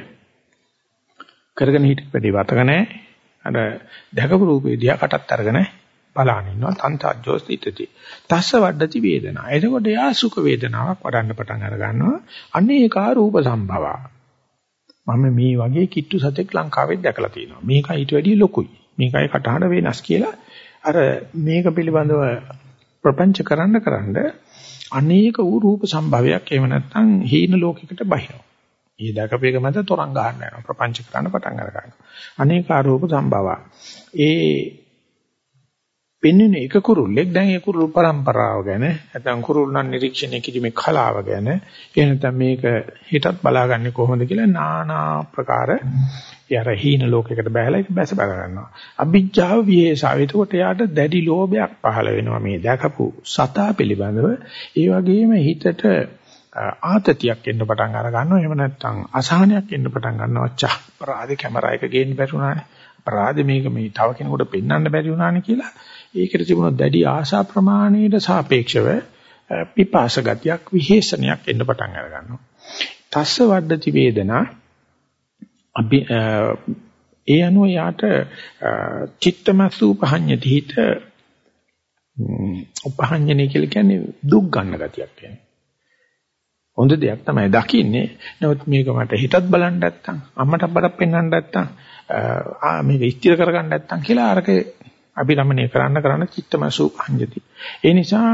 කරගෙන හිට වැඩි වතක නැහැ අර දැකපු රූපේ දිහා කටත් අරගෙන බලන ඉන්නවා තන්තජ්ජෝස් ඉතති තස්ස වඩති වේදනා එතකොට යා සුඛ වේදනාවක් වඩන්න පටන් අර ගන්නවා අනේකා රූප සම්භවා මම මේ වගේ කිට්ටු සතෙක් ලංකාවෙත් දැකලා තියෙනවා. මේකයි ඊට වැඩිය ලොකුයි. මේකයි කටහඬ වෙනස් කියලා අර මේක පිළිබඳව ප්‍රපංච කරන්න කරන්න අනේක වූ රූප සම්භවයක් එහෙම නැත්නම් හීන ලෝකයකට බහිනවා. ඒ දැකපේක මත තොරන් ගන්න යනවා. ප්‍රපංච කරන්න පටන් අර ගන්නවා අනේක ආරෝප සම්භවා. ඒ පෙන්වන එක කුරුල්ලෙක් දැන් ඒ කුරුල් પરම්පරාව ගැන නැත්නම් කුරුල්ලන් නිරීක්ෂණය කිරීමේ කලාව ගැන එහෙ නැත්නම් මේක හිතත් බලාගන්නේ කොහොමද කියලා নানা ප්‍රකාර යර හීන ලෝකයකට බහැලා ඒක බැස බල ගන්නවා. අභිජ්ජාව විහෙසාව. එතකොට යාට දැඩි ලෝභයක් පහළ වෙනවා මේ දැකපු සතා පිළිබඳව. ඒ වගේම හිතට ආතතියක් එන්න පටන් අර ගන්නවා එහෙම නැත්නම් අසහනයක් එන්න පටන් ගන්නවා චා අපරාධේ කැමරා එක ගේන්න බැරි වුණානේ අපරාධේ මේක මේ තව කෙනෙකුට පෙන්වන්න බැරි වුණානේ කියලා ඒකට තිබුණ දැඩි ආශා ප්‍රමාණයට සාපේක්ෂව පිපාස ගතියක් විහෙසනයක් එන්න පටන් අර ගන්නවා. තස්ස වඩති වේදනා අභි ඒ අනුව යාට චිත්තමසු පහඤ්ඤති හිත උපහඤ්ඤනේ කියලා කියන්නේ දුක් ගන්න ගතියක් කියන්නේ. හොඳ දෙයක් තමයි දකින්නේ. නමුත් මේක මට හිතත් බලන්න නැත්තම් අම්මට අප්පට පෙන්වන්න නැත්තම් ආ මේක ස්ථිර කරගන්න නැත්තම් කියලා අරක අභිරමණය කරන්න කරන්න චිත්තමසු අංජති. ඒ නිසා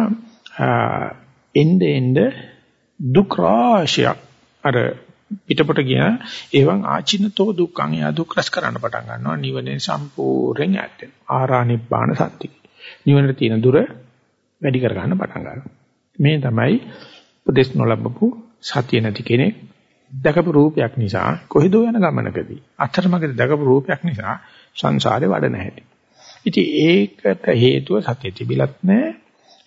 එnde end දුක් රාශියක් අර පිටපොට ගිය එවන් ආචිනතෝ දුක්ඛං යා දුක් රස කරන්න පටන් ගන්නවා නිවනේ සම්පූර්ණයෙන් ඈත් වෙනවා. ආරා නිබ්බාන සත්‍ය. නිවනට තියෙන දුර වැඩි කර ගන්න පටන් ගන්නවා. මේ තමයි උපදේශ නොලබපු සතිය නැති කෙනෙක් දැකපු රූපයක් නිසා කොහෙදෝ යන ගමනකදී අතරමඟදී දැකපු රූපයක් නිසා සංසාරේ වඩ නැහැටි. ඉතින් ඒකට හේතුව සතිය තිබිලත් නැහැ.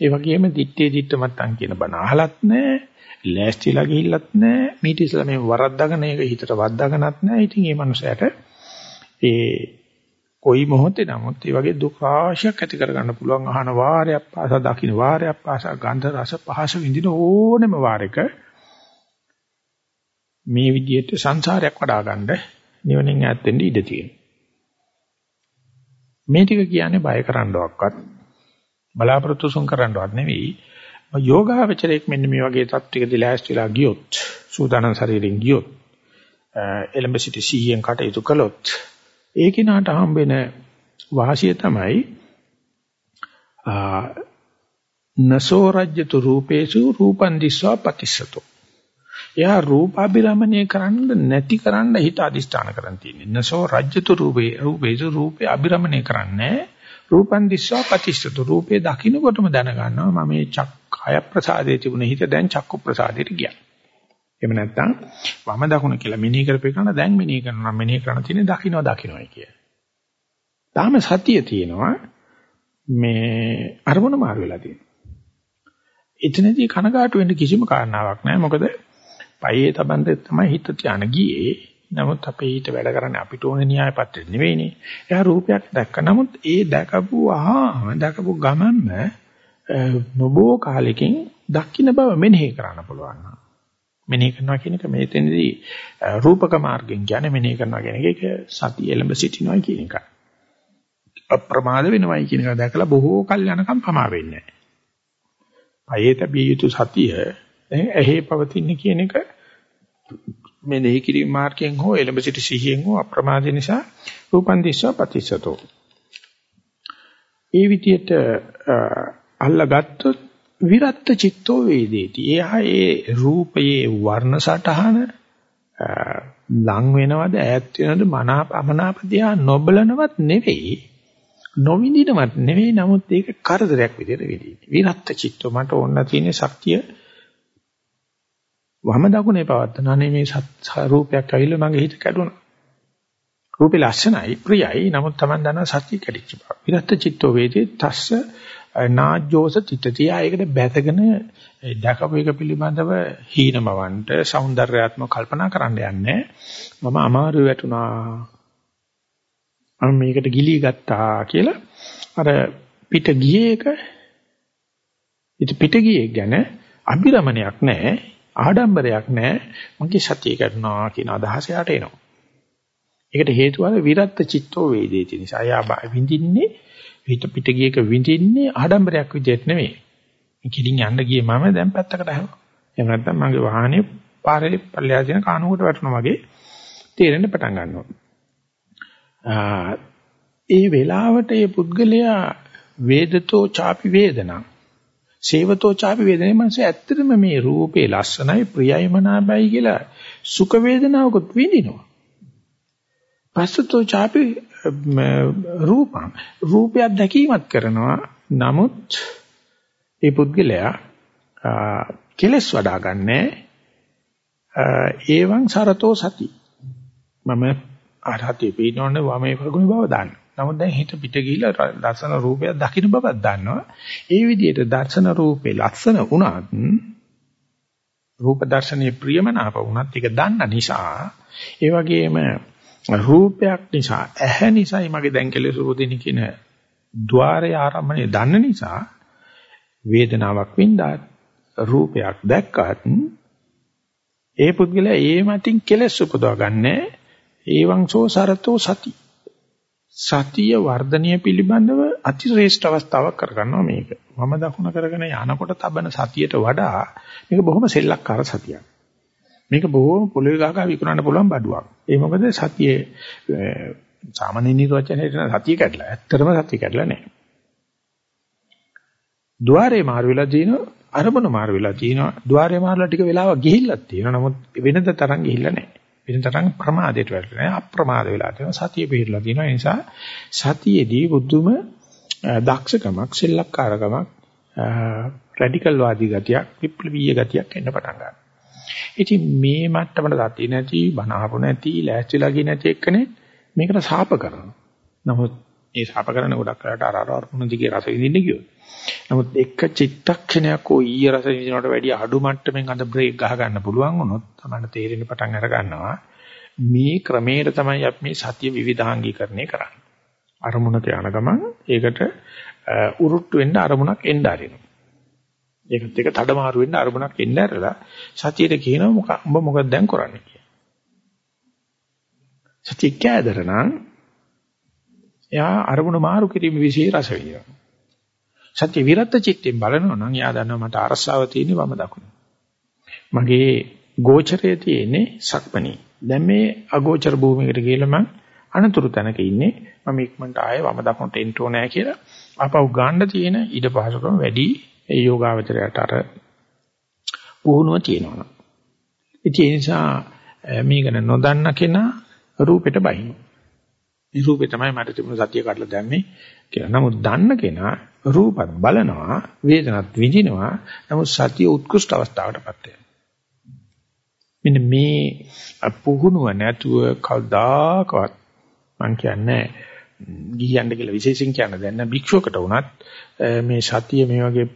ඒ වගේම දිත්තේ දිත්ත මත්තන් කියන බණ අහලත් නැහැ. ලෑස්තිලා ගිහිල්ලත් නැහැ. මීට ඉස්සලා මේ වරද්දාගෙන ඒක හිතට වද්දාගෙනත් නැහැ. ඉතින් මේ මනුස්සයාට ඒ කොයි මොහොතේ නමුත් මේ වගේ දුක් රාශියක් ඇති කරගන්න පුළුවන් අහන වාරයක් පාසා දකින්න වාරයක් පාසා ගන්ධ රස පහස විඳින ඕනෙම වාරයක මේ විදිහට සංසාරයක් වඩා ගන්න නිවනින් ඈත් වෙන්න ඉඩ තියෙනවා. මේ ටික කියන්නේ බය කරන්නවක්වත් බලාපොරොත්තු සුන් කරන්නවත් නෙවෙයි. යෝගාවචරයක් මෙන්න මේ වගේ තත්ත්වයකදී ලෑස්තිලා ගියොත් සූදානම් ශරීරයෙන් ගියොත් එලඹ සිටි සීයෙන් කටයුතු කළොත් ඒ කිනාට හම්බෙන වාසිය තමයි නසෝ රජ්‍යතු රූපේසු රූපන් දිස්වා පතිස්සතෝ එයා රූපාභිරමණය කරන්න නැති කරන්න හිත අදිස්ථාන කරන් තියෙන්නේ. නසෝ රජ්‍යතු රූපේ රූපේසු රූපේ අභිරමණය කරන්නේ රූපන් දිස්වා පතිස්සතු රූපේ දකින්නකොටම දැනගන්නවා මම මේ චක්කය ප්‍රසාදයේ තිබුණ හිත දැන් චක්කු ප්‍රසාදයට ගියා. එහෙම නැත්නම් වම දකුණ කියලා මෙනෙහි කරපේකන දැන් මෙනෙහි කරනවා මෙනෙහි කරන තියෙන්නේ දකින්න දකින්නයි කිය. තාම සතිය තියෙනවා මේ අරමුණ මාරු වෙලා තියෙනවා. එතනදී කනගාටු වෙන්න කිසිම කාරණාවක් නැහැ. මොකද පයේ තබන්ද තමයි හිත තියාන ගියේ. නමුත් අපේ හිත වැඩ කරන්නේ අපිට ඕනේ න්‍යාය පත්‍රෙ නෙවෙයිනේ. එයා රූපයක් දැක්ක. නමුත් ඒ දැකපු ආහම දැකපු ගමන්ම නොබෝ කාලෙකින් දකින්න බව මෙනෙහි කරන්න පුළුවන්. මෙනෙහි කරනවා කියන එක මේතෙන්දී රූපක මාර්ගෙන් කියන්නේ මෙනෙහි කරනවා කියන එක සතිය එළඹ සිටිනවා කියන එක. අප්‍රමාද වෙනවයි කියන එක දැකලා බොහෝ කල් යනකම් පමා වෙන්නේ නැහැ. පයේ තැබිය යුතු සතිය දැන් ඇහි පවතින කියන එක මෙනෙහි කිරීම මාර්ගයෙන් හෝ එළඹ සිටි සිහියෙන් හෝ අප්‍රමාද නිසා රූපන් දිස්වා පතිසතෝ. ඒ විදිහට අල්ලගත්තොත් විරත්ත චිත්තෝ වේදේති. එහා ඒ රූපයේ වර්ණ සටහන ලං වෙනවද ඈත් වෙනවද මනාපමනාප දිහා නොබලනවත් නෙවෙයි. නොවිඳිනවත් නෙවෙයි නමුත් ඒක කරදරයක් විදිහට වෙදී. විරත්ත චිත්තෝ මට ඕන තියෙන ශක්තිය වම දකුණේ පවත්තනනේ මේ රූපයක් ඇවිල්ලා මගේ හිත කැඩුණා. රූපේ ලස්සනයි ප්‍රියයි නමුත් Taman දන්නා සත්‍ය කැඩිච්ච බව. විරත්ත චිත්තෝ වේදේ තස්ස නාජ්ජෝස චිත්තතිය ඒකට බැසගෙන දැකපු එක පිළිබඳව හීනමවන්ට సౌందర్యාත්මක කල්පනා කරන්න යන්නේ. මම අමාරු වැටුණා. මම මේකට ගිලී ගත්තා කියලා. අර පිට ගියේ එක ඉත පිට ගියේ ගැන අභිරමණයක් නැහැ ආඩම්බරයක් නැහැ. මගේ සතිය කරනවා කියන අදහස යට එනවා. ඒකට හේතුව අර විරත් චිත්තෝ වේදේති නිසා. යා විඳින්නේ පිට පිට ගියක විඳින්නේ ආඩම්බරයක් විදියට නෙමෙයි. මේ කිලින් යන්න ගියේ මම දැන් පැත්තකට හැරුවා. එහෙම නැත්නම් මගේ වාහනේ පාරේ පල්ලෙහා තියෙන කානුවකට වැටුණා වගේ තේරෙන්න පටන් ගන්නවා. ඒ වෙලාවට මේ පුද්ගලයා වේදතෝ ചാපි වේදනා සේවතෝ ചാපි වේදනේ මනස ඇත්තටම මේ රූපේ ලස්සනයි ප්‍රියයි මනාපයි කියලා සුඛ වේදනාවකුත් විඳිනවා. පස්සතෝ ചാපි රූපං රූපයක් දැකීමත් කරනවා නමුත් ඒ පුද්ගලයා කෙලස් වඩා ගන්නෑ ඒවං සරතෝ සති මම ආරහතේ පීනෝනේ වමේ ප්‍රගුණ බව දන්න. නමුත් දැන් හිත පිට ගිහිලා දර්ශන රූපයක් දකින්න බවක් දන්නවා. ඒ විදිහට දර්ශන රූපේ ලස්සන වුණත් රූප දර්ශනීය ප්‍රියමනාප වුණත් ඒක දන්න නිසා ඒ වගේම රූපයක් නිසා ඇහැ නිසායි මගේ දැන් කෙලෙස උපදින කියන ద్వාරය ආරම්භණය දන්න නිසා වේදනාවක් වින්දා රූපයක් දැක්කත් ඒ පුද්ගලයා ඒ මතින් කෙලෙස් උපදවා ගන්නෑ ඒවංසෝ සරතෝ සති සතිය වර්ධනීය පිළිබඳව අතිශ්‍රේෂ්ඨ අවස්ථාවක් කරගන්නවා මේක. මම දකුණ කරගෙන යනකොට තබන සතියට වඩා මේක බොහොම සෙල්ලක්කාර සතියක්. මේක බොහෝම පොළවේ ගහගා විකුණන්න පුළුවන් බඩුවක්. ඒ මොකද සතියේ සාමාන්‍ය නිර්වචනයේට සතිය කැඩලා. ඇත්තටම සතිය කැඩලා නැහැ. ద్వාරේ මාරු වෙලා තිනවා අරමුණ මාරු වෙලා තිනවා. ద్వාරේ මාරුලා ටික වෙලාවක් ගිහිල්ලක් තියෙනවා. නමුත් වෙනද තරම් ගිහිල්ලා නැහැ. වෙන තරම් ප්‍රමාදයට වැටෙලා නැහැ. අප්‍රමාද වෙලා තියෙනවා. සතිය පිළිලා තියෙනවා. ඒ නිසා සතියේදී බුදුම දක්ෂකමක්, සෙල්ලක්කාරකමක්, රැඩිකල් වාදී ගතියක්, විප්ලවීය ගතියක් එන්න පටන් ගන්නවා. ඉතින් මේ මට්ටමට දති නැති, බනහපු නැති, ලෑස්තිලා ගිය නැති එක්කනේ මේකට සාප කරනවා. නමුත් ඒ සාප කරන ගොඩක් කරලා අර අර අරමුණ දිගේ රස විඳින්න ගියොත්. නමුත් එක චිත්තක්ෂණයක් ඕ ඊය රස විඳිනවට වැඩිය අඩු මට්ටමින් අද බ්‍රේක් ගහ ගන්න පුළුවන් වුණොත් තමයි තේරෙන්න පටන් අර ගන්නවා. මේ ක්‍රමයට තමයි අපි මේ සතිය විවිධාංගීකරණය කරන්නේ. අරමුණක යන ගමන් ඒකට උරුට්ටු වෙන්න අරමුණක් එන්න ආරිනවා. ඒකත් එක තඩමාරු වෙන්න අරමුණක් එන්න ඇරලා සතියට කියනවා මොකක් උඹ මොකද දැන් කරන්නේ කියලා. සතිය කෑදර නම් එයා අරමුණ මාරු කිරීම વિશે රස විඳිනවා. සත්‍ය විරත් චිත්තෙන් බලනවා නම් එයා දන්නවා මට අරසාව තියෙන්නේ වම දකුණ. මගේ ගෝචරයේ තියෙන්නේ සක්මණේ. දැන් මේ අගෝචර භූමියකට ගිහලා මම අනතුරු තැනක ඉන්නේ. මම ඉක්මනට ආයේ වම දකුණට එන්න ඕනෑ කියලා ආපහු ගන්න තියෙන ඉඩ පහසුකම වැඩි ඒ යෝගාවචරයට අර පුහුණුව තියෙනවා. ඒ නිසා මේක නොදන්න කෙනා රූපෙට බහිනවා. මේ රූපේ තමයි මට තිබුණ සතිය කඩලා දැම්මේ කියලා. නමුත් දන්න කෙනා රූපත් බලනවා, වේදනත් විඳිනවා. නමුත් සතිය උත්කෘෂ්ඨ අවස්ථාවකටපත් වෙනවා. මෙන්න මේ පුහුණුව නැතුව කවදාකවත් මම කියන්නේ ගියන්න කියලා විශේෂයෙන් කියන්න දැන් නම් භික්ෂුවකට වුණත් මේ සතිය මේ වගේ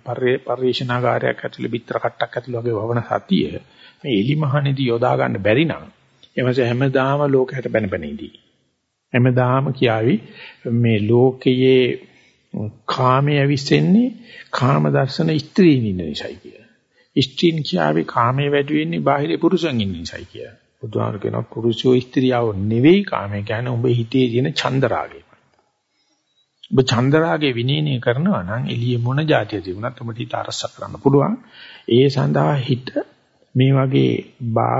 පරිශනාගාරයක් ඇතුලේ පිටර කට්ටක් ඇතුලේ වගේ වවන සතිය මේ එලි මහණේදී යොදා ගන්න බැරි නම් එමස හැමදාම ලෝකයට බැන බැන ඉදී හැමදාම කියාවි මේ ලෝකයේ කාමයේ ඇවිස්සෙන්නේ කාම දර්ශන ස්ත්‍රීන් ඉන්න නිසායි කියලා. ස්ත්‍රීන් කියාවි කාමයේ වැඩි වෙන්නේ බාහිර පුරුෂයන් ඉන්න නිසායි කියලා. බුදුහාමර කියනවා පුරුෂයෝ ස්ත්‍රියව නෙවෙයි කාමයේ කියන්නේ උඹ හිතේ තියෙන චන්දරාගය. ඔබ චන්දරාගේ විනීනය කරනවා නම් එළියේ මොන જાතිය තිබුණත් ඔබට හිත අරස කරන්න පුළුවන්. ඒ සඳහා හිත මේ වගේ බා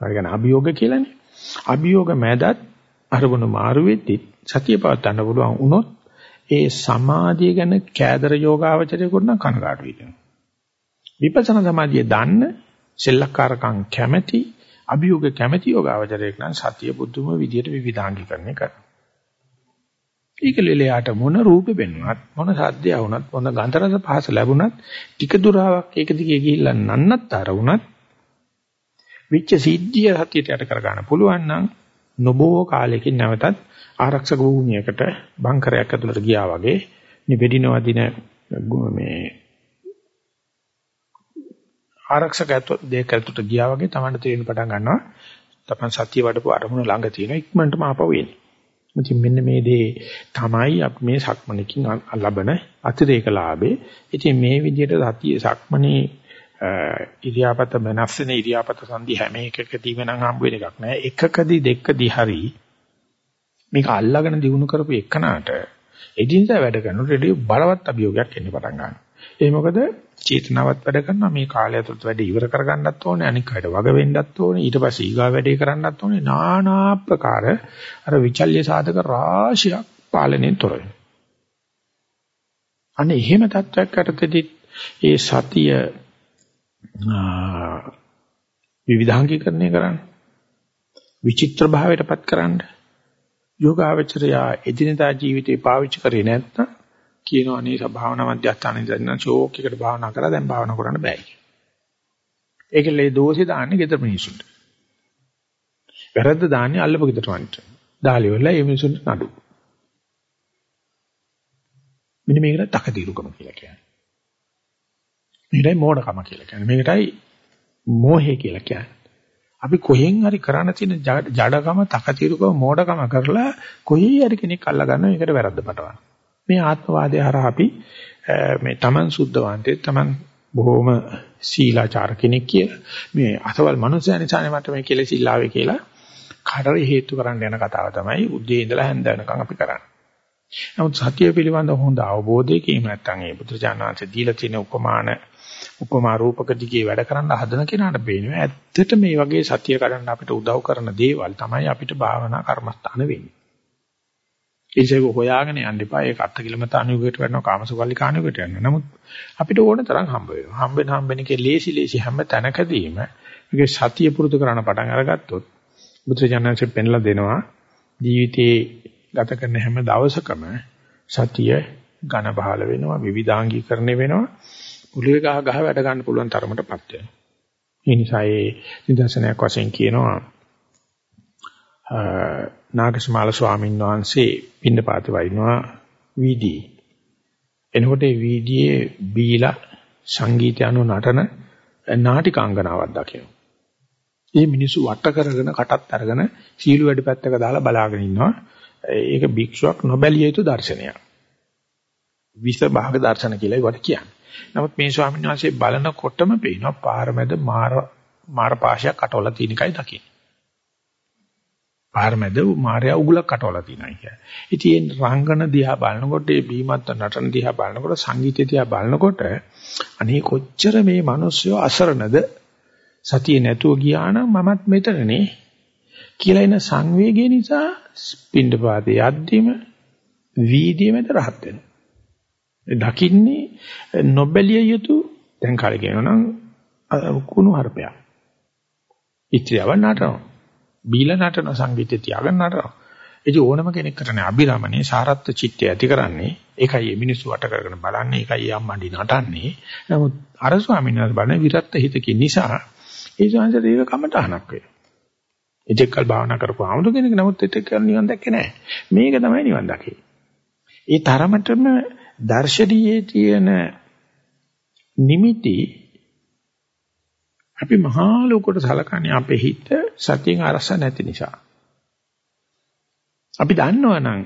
හරියන අභියෝග කියලානේ. අභියෝග මැදත් අරමුණු මාරු වෙද්දි සතිය පවත්වන්න පුළුවන් වුණොත් ඒ සමාධිය ගැන කෑදර යෝගාවචරයකට නම් කනගාටු වෙනවා. විපස්සනා සමාධිය දන්න සෙල්ලක්කාරකම් කැමැති අභියෝග කැමැති යෝගාවචරයක් නම් සතිය බුදුම විදියට විවිධාංගීකරණය කරනවා. ඒකලෙලයට මොන රූපෙ බෙන්නුවත් මොන සද්දය වුණත් මොන ගන්ධ රස පහස ලැබුණත් ටික දුරාවක් ඒක දිගේ ගිහිල්ලා නන්නත්තර වුණත් විච්ච සිද්ධිය සතියට යට කර ගන්න පුළුවන් නම් නොබෝ කාලයකින් නැවතත් ආරක්ෂක භූමියකට බංකරයක් ඇතුළට ගියා වගේ නිබෙදිනවා දින මේ ආරක්ෂක දෙයක් ඇතුළට ගියා වගේ Tamanට තේරෙන පටන් ගන්නවා. තමන් සතිය වඩපු අරමුණ ළඟ තියෙන ඉක්මනටම ආපහු එන්නේ. ඉතින් මෙන්න මේ දේ තමයි අපි මේ සක්මණකින් ලබන අතිරේක ලාභේ. ඉතින් මේ විදිහට සතිය සක්මණේ ඉරියාපත වෙනස් වෙන ඉරියාපත සංදි හැම එකකදීම නම් හම්බ වෙන එකක් නෑ. එකකදී දෙකදී හරි මේක අල්ලාගෙන දිනු කරපු එකනට එදිනදා වැඩ කරනකොට රෙඩිය බලවත් අභියෝගයක් එන්න පටන් ගන්නවා. ඒ මොකද චේතනාවත් වැඩ කරනවා. මේ කාලය ඇතුළත වැඩ ඉවර කරගන්නත් ඕනේ අනික් අයට වග වෙන්නත් ඕනේ. ඊට පස්සේ ඊගා වැඩේ කරන්නත් ඕනේ. নানা ආකාර අර විචල්්‍ය සාධක රාශියක් පාලනයෙන් තොර වෙනවා. අනේ එහෙම තත්ත්වයක් යටතේදී ඒ සතිය විවිධාංගීකරණය කරන්න විචිත්‍ර භාවයටපත් කරන්න යෝගාවචරය එදිනදා ජීවිතේ පාවිච්චි කරේ නැත්නම් කියනවා නේ භාවනා මධ්‍යස්ථානයේ දැන් ෂෝක් එකට භාවනා කරලා දැන් භාවනා කරන්න බෑ කියලා. ඒකලේ දෝෂේ දාන්නේ ගෙදර මිනිසුන්ට. වැරද්ද දාන්නේ අල්ලපු ගෙදර වන්ට. දාලි වල මේ මිනිසුන්ට නඩු. මෙන්න මේකට තකදීරුකම කියලා කියන්නේ. මේකයි මෝඩකම කියලා කියන්නේ. මේකටයි මෝහය කියලා කියන්නේ. අපි කොහෙන් හරි කරන්න තියෙන ජඩකම, තකතිරුකම, මෝඩකම කරලා කොහේ හරි කෙනෙක් අල්ල ගන්න මේකට වැරද්ද පටවනවා. මේ ආත්මවාදය හරහා අපි මේ Taman සුද්ධවන්තේ Taman බොහොම සීලාචාර කෙනෙක් කියලා මේ අසවල් මනුස්සයා නිසානේ මට මේ කෙලෙසිල්ලාවේ කියලා කාටරි හේතු කරන්න යන කතාව තමයි උදේ ඉඳලා හැන්ද වෙනකන් අපි කරන්නේ. නමුත් සත්‍ය පිළිබඳ හොඳ අවබෝධයකින් නැත්තම් ඒ බුදුචානන්සේ දීලා තියෙන උපමාන උපමා රූපක දිගේ වැඩ කරන්න හදන කෙනාට පේනවා ඇත්තට මේ වගේ සත්‍ය කරන්න අපිට උදව් කරන දේවල් තමයි අපිට භාවනා කර්මස්ථාන වෙන්නේ. ඒසෙක හොයාගෙන යන්න එපා. ඒක අත්ති කිලමතාණුවකට වෙනවා කාමසුකල්ලි කාණුවකට යනවා. නමුත් අපිට ඕන තරම් හම්බ වෙනවා. හම්බෙන හම්බෙන එකේ ලේසි ලේසි හැම තැනකදීම මේකේ සතිය පුරුදු කරන පටන් අරගත්තොත් බුදුජානකෙන් පෙන්ලා දෙනවා ජීවිතේ ගත කරන හැම දවසකම සතිය ඝන බහල වෙනවා විවිධාංගීකරණය වෙනවා පුලුවේ ගහ ගහ වැඩ ගන්න පුළුවන් තරමටපත් වෙනවා. ඒ නිසා ඒ නිදර්ශනයක් වශයෙන් කියනවා නාගසමාල ස්වාමීන් වහන්සේ පින්නපාත වයින්නවා වීදී. එනකොට ඒ වීදියේ බීලා සංගීතය අනුව නටන නාටිකාංගනාවක් දකිනවා. මේ මිනිස්සු වට කරගෙන කටත් අරගෙන සීළු වැඩ පැත්තක දාලා බලාගෙන ඉන්නවා. ඒක භික්ෂුවක් නොබැලිය යුතු දර්ශනයක්. විස භාග දර්ශන කියලා ඒවට කියන්නේ. නමුත් මේ ස්වාමීන් වහන්සේ බලනකොටම පේනවා පාරමැද මාර මාර පාශයක් කටවලා තියෙන එකයි දකින්නේ. පාරමැද මාර්යා උගලක් කටවලා තියෙනවා කියන්නේ. ඉතින් රංගන දිහා බලනකොට මේ බීමත් නටන දිහා බලනකොට සංගීතය දිහා බලනකොට අනේ කොච්චර මේ මිනිස්සු අසරණද සතිය නැතුව ගියා නම් මමත් මෙතනනේ කියලා එන සංවේගය නිසා පින්ඩපාතේ යද්දිම වීදියේ මැද රහත් වෙනවා. දකින්නේ නොබැලිය යුතු දැන් කාලේ කියනනම් කුණු හර්පයක්. ඉත්‍යාව නටනවා. බීලා නටන සංගීතය තියාගෙන නටනවා. ඒ ඕනම කෙනෙක් කරන්නේ අබිරමණේ සාරත්ව චිත්තය ඇති කරන්නේ. ඒකයි මේ මිනිස්සු වට කරගෙන බලන්නේ. ඒකයි අම්මණ්ඩි නටන්නේ. නමුත් අර ස්වාමීන් වහන්සේ බලන විරත් හිතකින් නිසා ඒ සංසාරේ ඒක කමටහනක් වේ. එතෙක්කල් භාවනා කරපු ආමුදු කෙනෙක් නමුත් එතෙක්කල් නිවන් දැක්කේ නැහැ. මේක තමයි නිවන් දකින්නේ. ඒ තරමටම දර්ශනීයේ තියෙන නිමිති අපි මහා ලෝකයට සලකන්නේ අපේ හිත සතියෙන් අරස නැති නිසා. අපි දන්නවනම්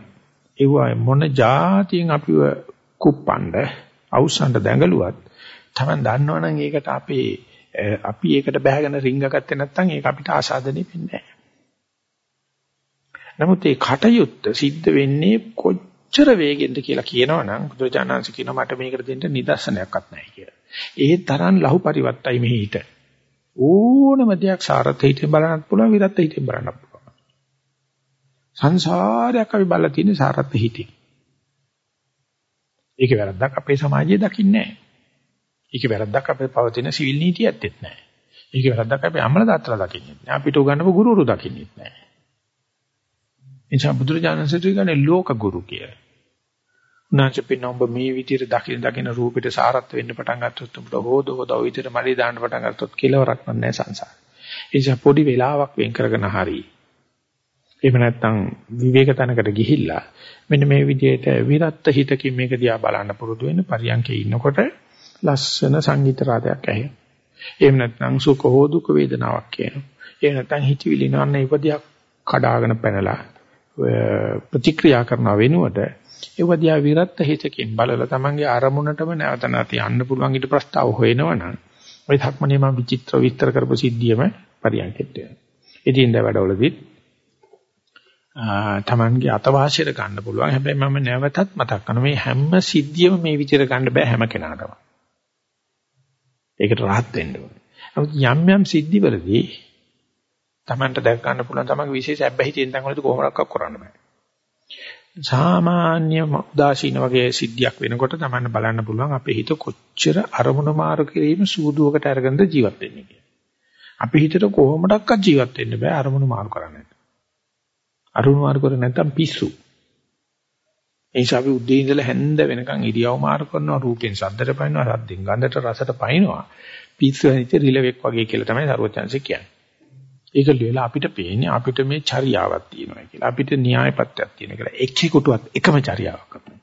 ඒව මොන જાතියෙන් අපිව කුප්පණ්ඩ අවසන්ට දැඟලුවත් Taman දන්නවනම් ඒකට අපේ අපි ඒකට බැහැගෙන රිංග ගත්තේ නැත්නම් ඒක අපිට ආසාදනෙ වෙන්නේ නැහැ. නමුත් මේ කටයුත්ත සිද්ධ වෙන්නේ කොච්චර වේගෙන්ද කියලා කියනවනම් බුදුචානන්ස කියනවා මට මේකට දෙන්න නිදර්ශනයක්වත් නැහැ කියලා. ඒ තරම් ලහු පරිවර්තයි මෙහි හිට. ඕනම දෙයක් සාරත් හිතෙන් බලන්නත් පුළුවන් විරත් හිතෙන් බලන්නත් පුළුවන්. සංසාරයක් අපි බලලා තියෙන සාරත් හිතෙන්. ඒක වැරද්දක් අපේ සමාජයේ දකින්නේ නැහැ. ඒක වැරද්දක් අපේ පවතින සිවිල් නීතිය ඇත්තෙත් නැහැ. ඒක වැරද්දක් අපේ අම්මලා තාත්තලා දකින්නේ නැහැ. අපිට උගන්වපු ගුරුවරු දකින්නෙත් නැහැ. එනිසා බුදුරජාණන් වහන්සේ කියන්නේ ලෝක ගුරු කියලා. උනාච පින්න ඔබ මේ විදිහට දකින දකින රූපෙට සාරත් වෙන්න පටන් ගත්තොත් උඹට හොද හොද ඔය විදිහට මඩේ දාන්න පටන් ගත්තොත් කෙලවරක් නැහැ සංසාරේ. ඒ නිසා පොඩි වෙලාවක් වෙන් කරගෙන හරි. එහෙම නැත්නම් විවේක තැනකට ගිහිල්ලා මෙන්න මේ විදිහට විරත් හිතකින් මේක දිහා බලන්න පුරුදු වෙන්න පරියන්කේ ඉන්නකොට ලස්සන සංගීත රාගයක් ඇහෙනවා. එහෙම නැත්නම් සුඛ හෝ දුක් වේදනාවක් කියනවා. එහෙම නැත්නම් හිතවිලි නන්න ඉපදියක් කඩාගෙන පැනලා ප්‍රතික්‍රියා කරන වෙනුවට ඒ වදියා විරත් හිතකින් බලලා තමන්ගේ අරමුණටම නැවත නැති යන්න පුළුවන් ඊට ප්‍රස්තාව හොයනවනම් ওই ධක්මනේ මම විචිත්‍ර විස්තර කරපු සිද්ධියම පරියන්කෙත් වෙනවා. ඉතින් දැන් වැඩවලදී තමන්ගේ අතවාසියට ගන්න පුළුවන්. හැබැයි මම නැවතත් මතක් කරනවා මේ හැම සිද්ධියම මේ විදිහට ගන්න බෑ හැම කෙනාටම. ඒකට rahat වෙන්න ඕනේ. නමුත් යම් යම් සිද්ධිවලදී තමන්ට දැක් ගන්න පුළුවන් තමන්ගේ විශේෂ අබ්බැහිතියෙන් තැන් වලදී කොහොමඩක්වත් කරන්න බෑ. සාමාන්‍ය උදාසීන වගේ සිද්ධියක් වෙනකොට තමයි බලන්න පුළුවන් අපේ හිත කොච්චර අරමුණ මාරු කිරීම සූදුවකට අරගෙනද ජීවත් වෙන්නේ කියලා. අපේ හිතට කොහොමඩක්වත් ජීවත් වෙන්න බෑ අරමුණ මාරු කරන්නේ. අරමුණ මාරු කරේ නැත්තම් පිස්සු. ඒ නිසා අපි උදේ ඉඳලා හැන්ද වෙනකන් ඉරියව් මාරු කරනවා රූපෙන් සද්දට පයින්නවා සද්දෙන් ගන්ධට රසට පයින්නවා පිස්සු හැදිච්ච රිලෙවෙක් වගේ කියලා තමයි සරුවචන්සේ කියන්නේ. ඒක ලියලා අපිට පේන්නේ අපිට මේ චර්යාවක් තියෙනවා කියලා. අපිට න්‍යායපත්‍යක් තියෙනවා කියලා. එක්කෙකුටවත් එකම චර්යාවක්වත් නැහැ.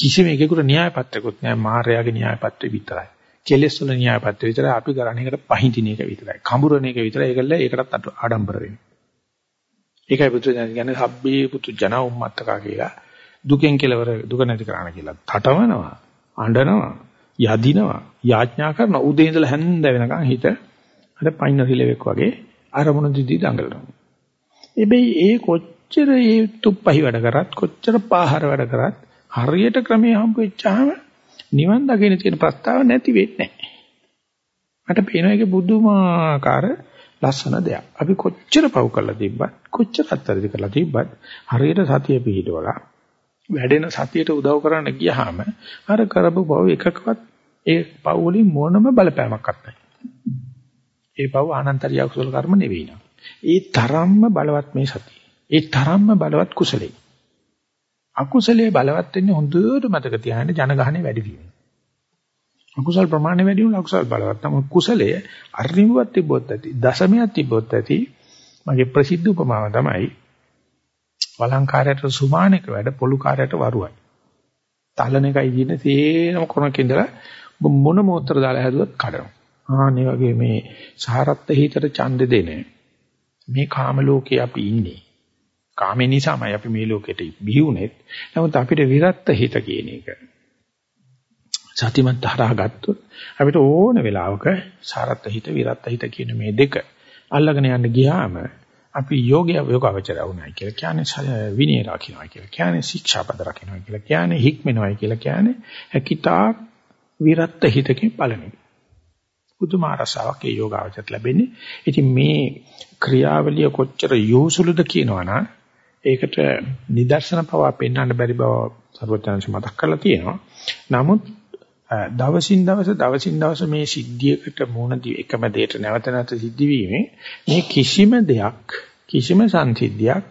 කිසිම එකෙකුට න්‍යායපත්‍යකුත් නැහැ. මායාවේ න්‍යායපත්‍ය විතරයි. කෙලෙස් වල න්‍යායපත්‍ය විතරයි. අපි කරන්නේ ඒකට පහින්දින එක විතරයි. කඹරන එක විතරයි. ඒකල ඒකටත් ආඩම්බර වෙන්නේ. ඒකයි පුදුජන කියන්නේ සබ්බේ පුදුජන උම්මත්තකා කියලා. දුකෙන් කෙලවර දුක නැති කරන්න කියලා. තටමනවා, අඬනවා, යදිනවා, යාඥා කරනවා. උදේ ඉඳලා හැන්ද වෙනකන් හිත අර පයින් රිලෙවෙක් වගේ අරමුණු දිදී දඟලනවා. හැබැයි ඒ කොච්චර ඒ තුප්පහි වැඩ කරත් කොච්චර පාහර වැඩ කරත් හරියට ක්‍රමයේ හම්බ වෙච්චාම නිවන් දකින්න තියෙන ප්‍රස්තාව නැති වෙන්නේ නැහැ. මට පේනවා ඒක බුදුමාකාර ලස්සන දෙයක්. අපි කොච්චර පව් කරලා තිබ්බත් කොච්චර අත්තරදි කරලා තිබ්බත් හරියට සතිය පිහිටවලා වැඩෙන සතියට උදව් කරන්න ගියාම අර කරපු පව් එකකවත් ඒ පව් වලින් මොනම බලපෑමක් නැහැ. ඒ බව ආනන්තරිය කුසල කර්ම නෙවෙයි නා. ඒ තරම්ම බලවත් මේ සතිය. ඒ තරම්ම බලවත් කුසලයි. අකුසලයේ බලවත් වෙන්නේ හොඳට මතක තියාගන්න ජනගහනේ වැඩි වීම. අකුසල් ප්‍රමාණය වැඩි වුණා අකුසල් බලවත්. නමුත් කුසලයේ අරිමුවක් තිබ්බොත් ඇති දශමයක් තිබ්බොත් ඇති මගේ ප්‍රසිද්ධ උපමාව තමයි වලංකාරයට සුමානක වැඩ පොලු කාර්යයට වරුවයි. තලන එකයි දින තේරම කොනක ඉඳලා මොන මොහොතර දාලා හැදුවත් කඩනවා. ආනේ වගේ මේ සහරත්ත හිතට ඡන්ද දෙන මේ කාම ලෝකේ අපි ඉන්නේ. කාමේ නිසාමයි අපි මේ ලෝකෙට බිහිුනේත්. නමුත් අපිට විරත්ත හිත කියන එක සතිමත් හරහා ගත්තොත් අපිට ඕන වෙලාවක සාරත්ත හිත විරත්ත හිත කියන මේ දෙක අල්ලගෙන යන්න ගියාම අපි යෝගය යෝගාවචරය වුණයි කියලා කියන්නේ විනය රකින්නවා කියලා කියන්නේ ශික්ෂාපද රකින්නවා කියලා කියන්නේ හික්මෙනවා කියලා කියන්නේ හැකිතා විරත්ත හිතකින් පළවෙනි පුදුම ආරසාවක් ඒ යෝගාවචරයට ලැබෙන්නේ. ඉතින් මේ ක්‍රියාවලිය කොච්චර යොසුලුද කියනවනම් ඒකට නිදර්ශන පවා පෙන්වන්න බැරි බව සර්වඥාන්ස මතක් කරලා තියෙනවා. නමුත් දවසින් දවස දවසින් දවස මේ සිද්ධියකට මුහුණ දී එකම දෙයට නැවත නැවත සිද්ධ වීමෙන් මේ කිසිම දෙයක් කිසිම සංසිද්ධියක්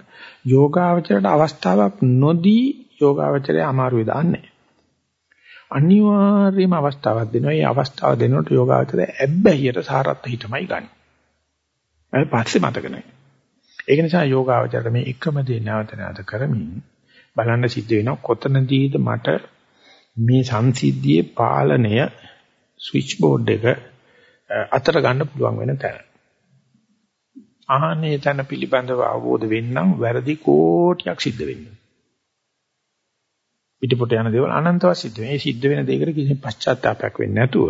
යෝගාවචරයට අවස්ථාවක් නොදී යෝගාවචරය අමාරුවේ දාන්නේ අනිවාර්යම අවස්ථාවක් දෙනවා. මේ අවස්ථාව දෙනකොට යෝගාවචරය ඇබ්බැහියට සාරත් හිතමයි ගන්න. ඒ පස්සේ මතක නැහැ. ඒක නිසා යෝගාවචරයට මේ එකම දේ නැවත නැවත කරමින් බලන්න සිද්ධ වෙනවා කොතනදීද මට මේ සංසිද්ධියේ පාලනය ස්විච් බෝඩ් එක අතර ගන්න පුළුවන් වෙන තැන. ආහනේ තැන පිළිබඳව අවබෝධ වෙන්නම් වැරදි කෝටියක් සිද්ධ වෙන්නේ. පිටපොට යන දේවල් අනන්තව සිද්ධ වෙනවා. මේ සිද්ධ වෙන දෙයකට කිසිම පශ්චාත්තාවයක් වෙන්නේ නැතුව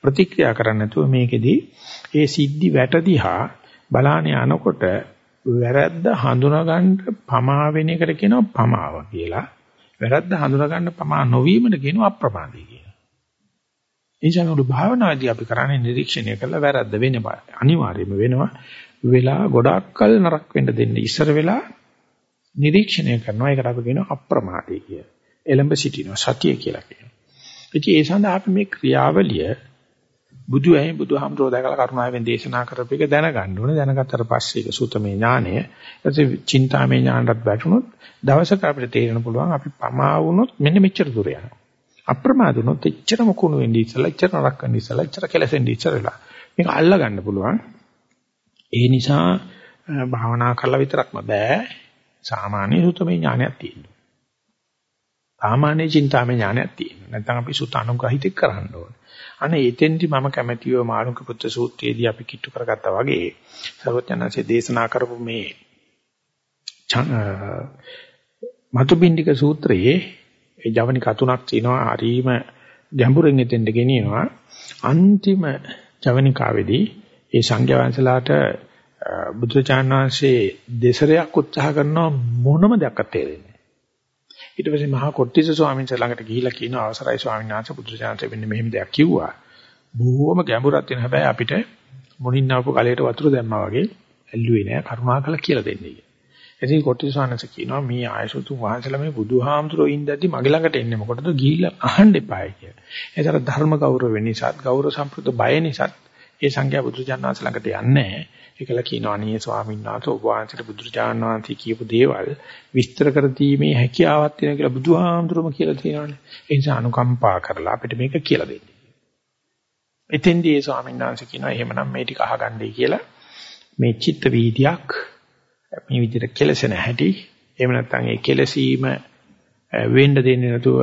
ප්‍රතික්‍රියා කරන්නේ නැතුව මේකෙදි ඒ සිද්ධි වැටදිහා බලාන යනකොට වැරද්ද හඳුනා ගන්න පමා වෙන එකට කියනවා පමාව කියලා. වැරද්ද හඳුනා ගන්න පමා නොවීමට කියනවා අප්‍රමාදී කියලා. එනිසා මේ භාවනාදී අපි කරන්නේ නිරීක්ෂණය කරලා වැරද්ද වෙන්නේ අනිවාර්යයෙන්ම වෙනවා. වෙලා ගොඩාක් කල නරක වෙන්න දෙන්න ඉස්සර වෙලා නිරීක්ෂණය කරනවා. ඒකට අපි කියනවා අප්‍රමාදී කියලා. එළඹ සිටිනවා සතිය කියලා කියනවා. ඉතින් ඒ සඳහා අපි මේ ක්‍රියාවලිය බුදු ඇයි බුදුහාමුදුරෝ දැකලා කරුණාවෙන් දේශනා කරපු එක දැනගන්න ඕනේ. දැනගත්තට පස්සේ ඒක සුතමේ ඥානය. ඊටසේ චින්තාමේ ඥානටත් වැටුනොත් දවසක අපිට තේරෙන්න පුළුවන් අපි පමා වුණොත් මෙන්න මෙච්චර දුර යනවා. අප්‍රමාද වුණොත් එච්චර මොකුණු වෙන්නේ ඉස්සලා, එච්චර නරක වෙන්නේ ඉස්සලා, එච්චර කෙලසෙන්නේ ඉස්සරලා. මේක අල්ලා ගන්න පුළුවන්. ඒ නිසා භාවනා කරලා විතරක්ම බෑ. සාමාන්‍ය සුතමේ ඥානයක් තියෙනවා. සාමාන්‍ය චින්තාමය ඥානයක් තියෙනවා. නැත්නම් අපි සුත අනුග්‍රහිත කරන්න ඕනේ. අනේ එතෙන්දි මම කැමැතිව මානුක පුත්‍ර සූත්‍රයේදී අපි කිට්ටු කරගත්තා වගේ සර්වඥාන්සේ දේශනා කරපු මේ මතුබින්දික සූත්‍රයේ ඒ ජවනික තුනක් තියෙනවා හරීම ගැඹුරින් එතෙන්ට ගෙනියනවා. අන්තිම ජවනිකාවේදී ඒ සංඝයා වහන්සේලාට බුදුචාන් වහන්සේ දෙසරයක් උත්සාහ කරනවා මොනම දෙයක් තේරෙන්නේ ඊට පස්සේ මහා කොට්ටිස ස්වාමීන් වහන්සේ ළඟට ගිහිල්ලා කියන අවසරයි ස්වාමීන් වහන්සේ බුදුසසුනේ වෙන්නේ මෙහෙම දෙයක් කිව්වා. බොහොම ගැඹුරක් වෙන හැබැයි අපිට මුණින් ආපු කලයට වතුර දැම්මා වගේ ඇල්ලුවේ නෑ කරුණාකර කියලා දෙන්නේ. ඉතින් කොට්ටිස ස්වාමීන් වහන්සේ කියනවා මේ ආයසුතු වහන්සේලා මේ බුදුහාමුදුරෝ ඉඳද්දි මගේ ළඟට එන්නේ මොකටද ගිහිල්ලා අහන්න එපායි කියලා. ඒතර ධර්ම ගෞරව නිසාත් ගෞරව සම්ප්‍රද බය නිසාත් ඒ සංඝයා බුදුජානනාංශ ළඟට යන්නේ නැහැ. ඒකල කියනවා අනේ ස්වාමීන් වහන්සේ ඔබ වහන්සේට බුදුරජාණන් වහන්සේ කියපු දේවල් විස්තර කර දීමේ හැකියාවක් තියෙනවා කියලා බුදුහාමුදුරුවෝ කියලා තියෙනවානේ. ඒ නිසා අනුකම්පා කරලා අපිට මේක කියලා දෙන්න. එතෙන්දී ඒ ස්වාමීන් වහන්සේ කියනවා එහෙමනම් මේ ටික අහගන්නයි කියලා මේ චිත්ත වීදියක් මේ විදිහට කෙලසෙන හැටි එහෙම නැත්නම් ඒ කෙලසීම වෙන්න දෙන්නේ නැතුව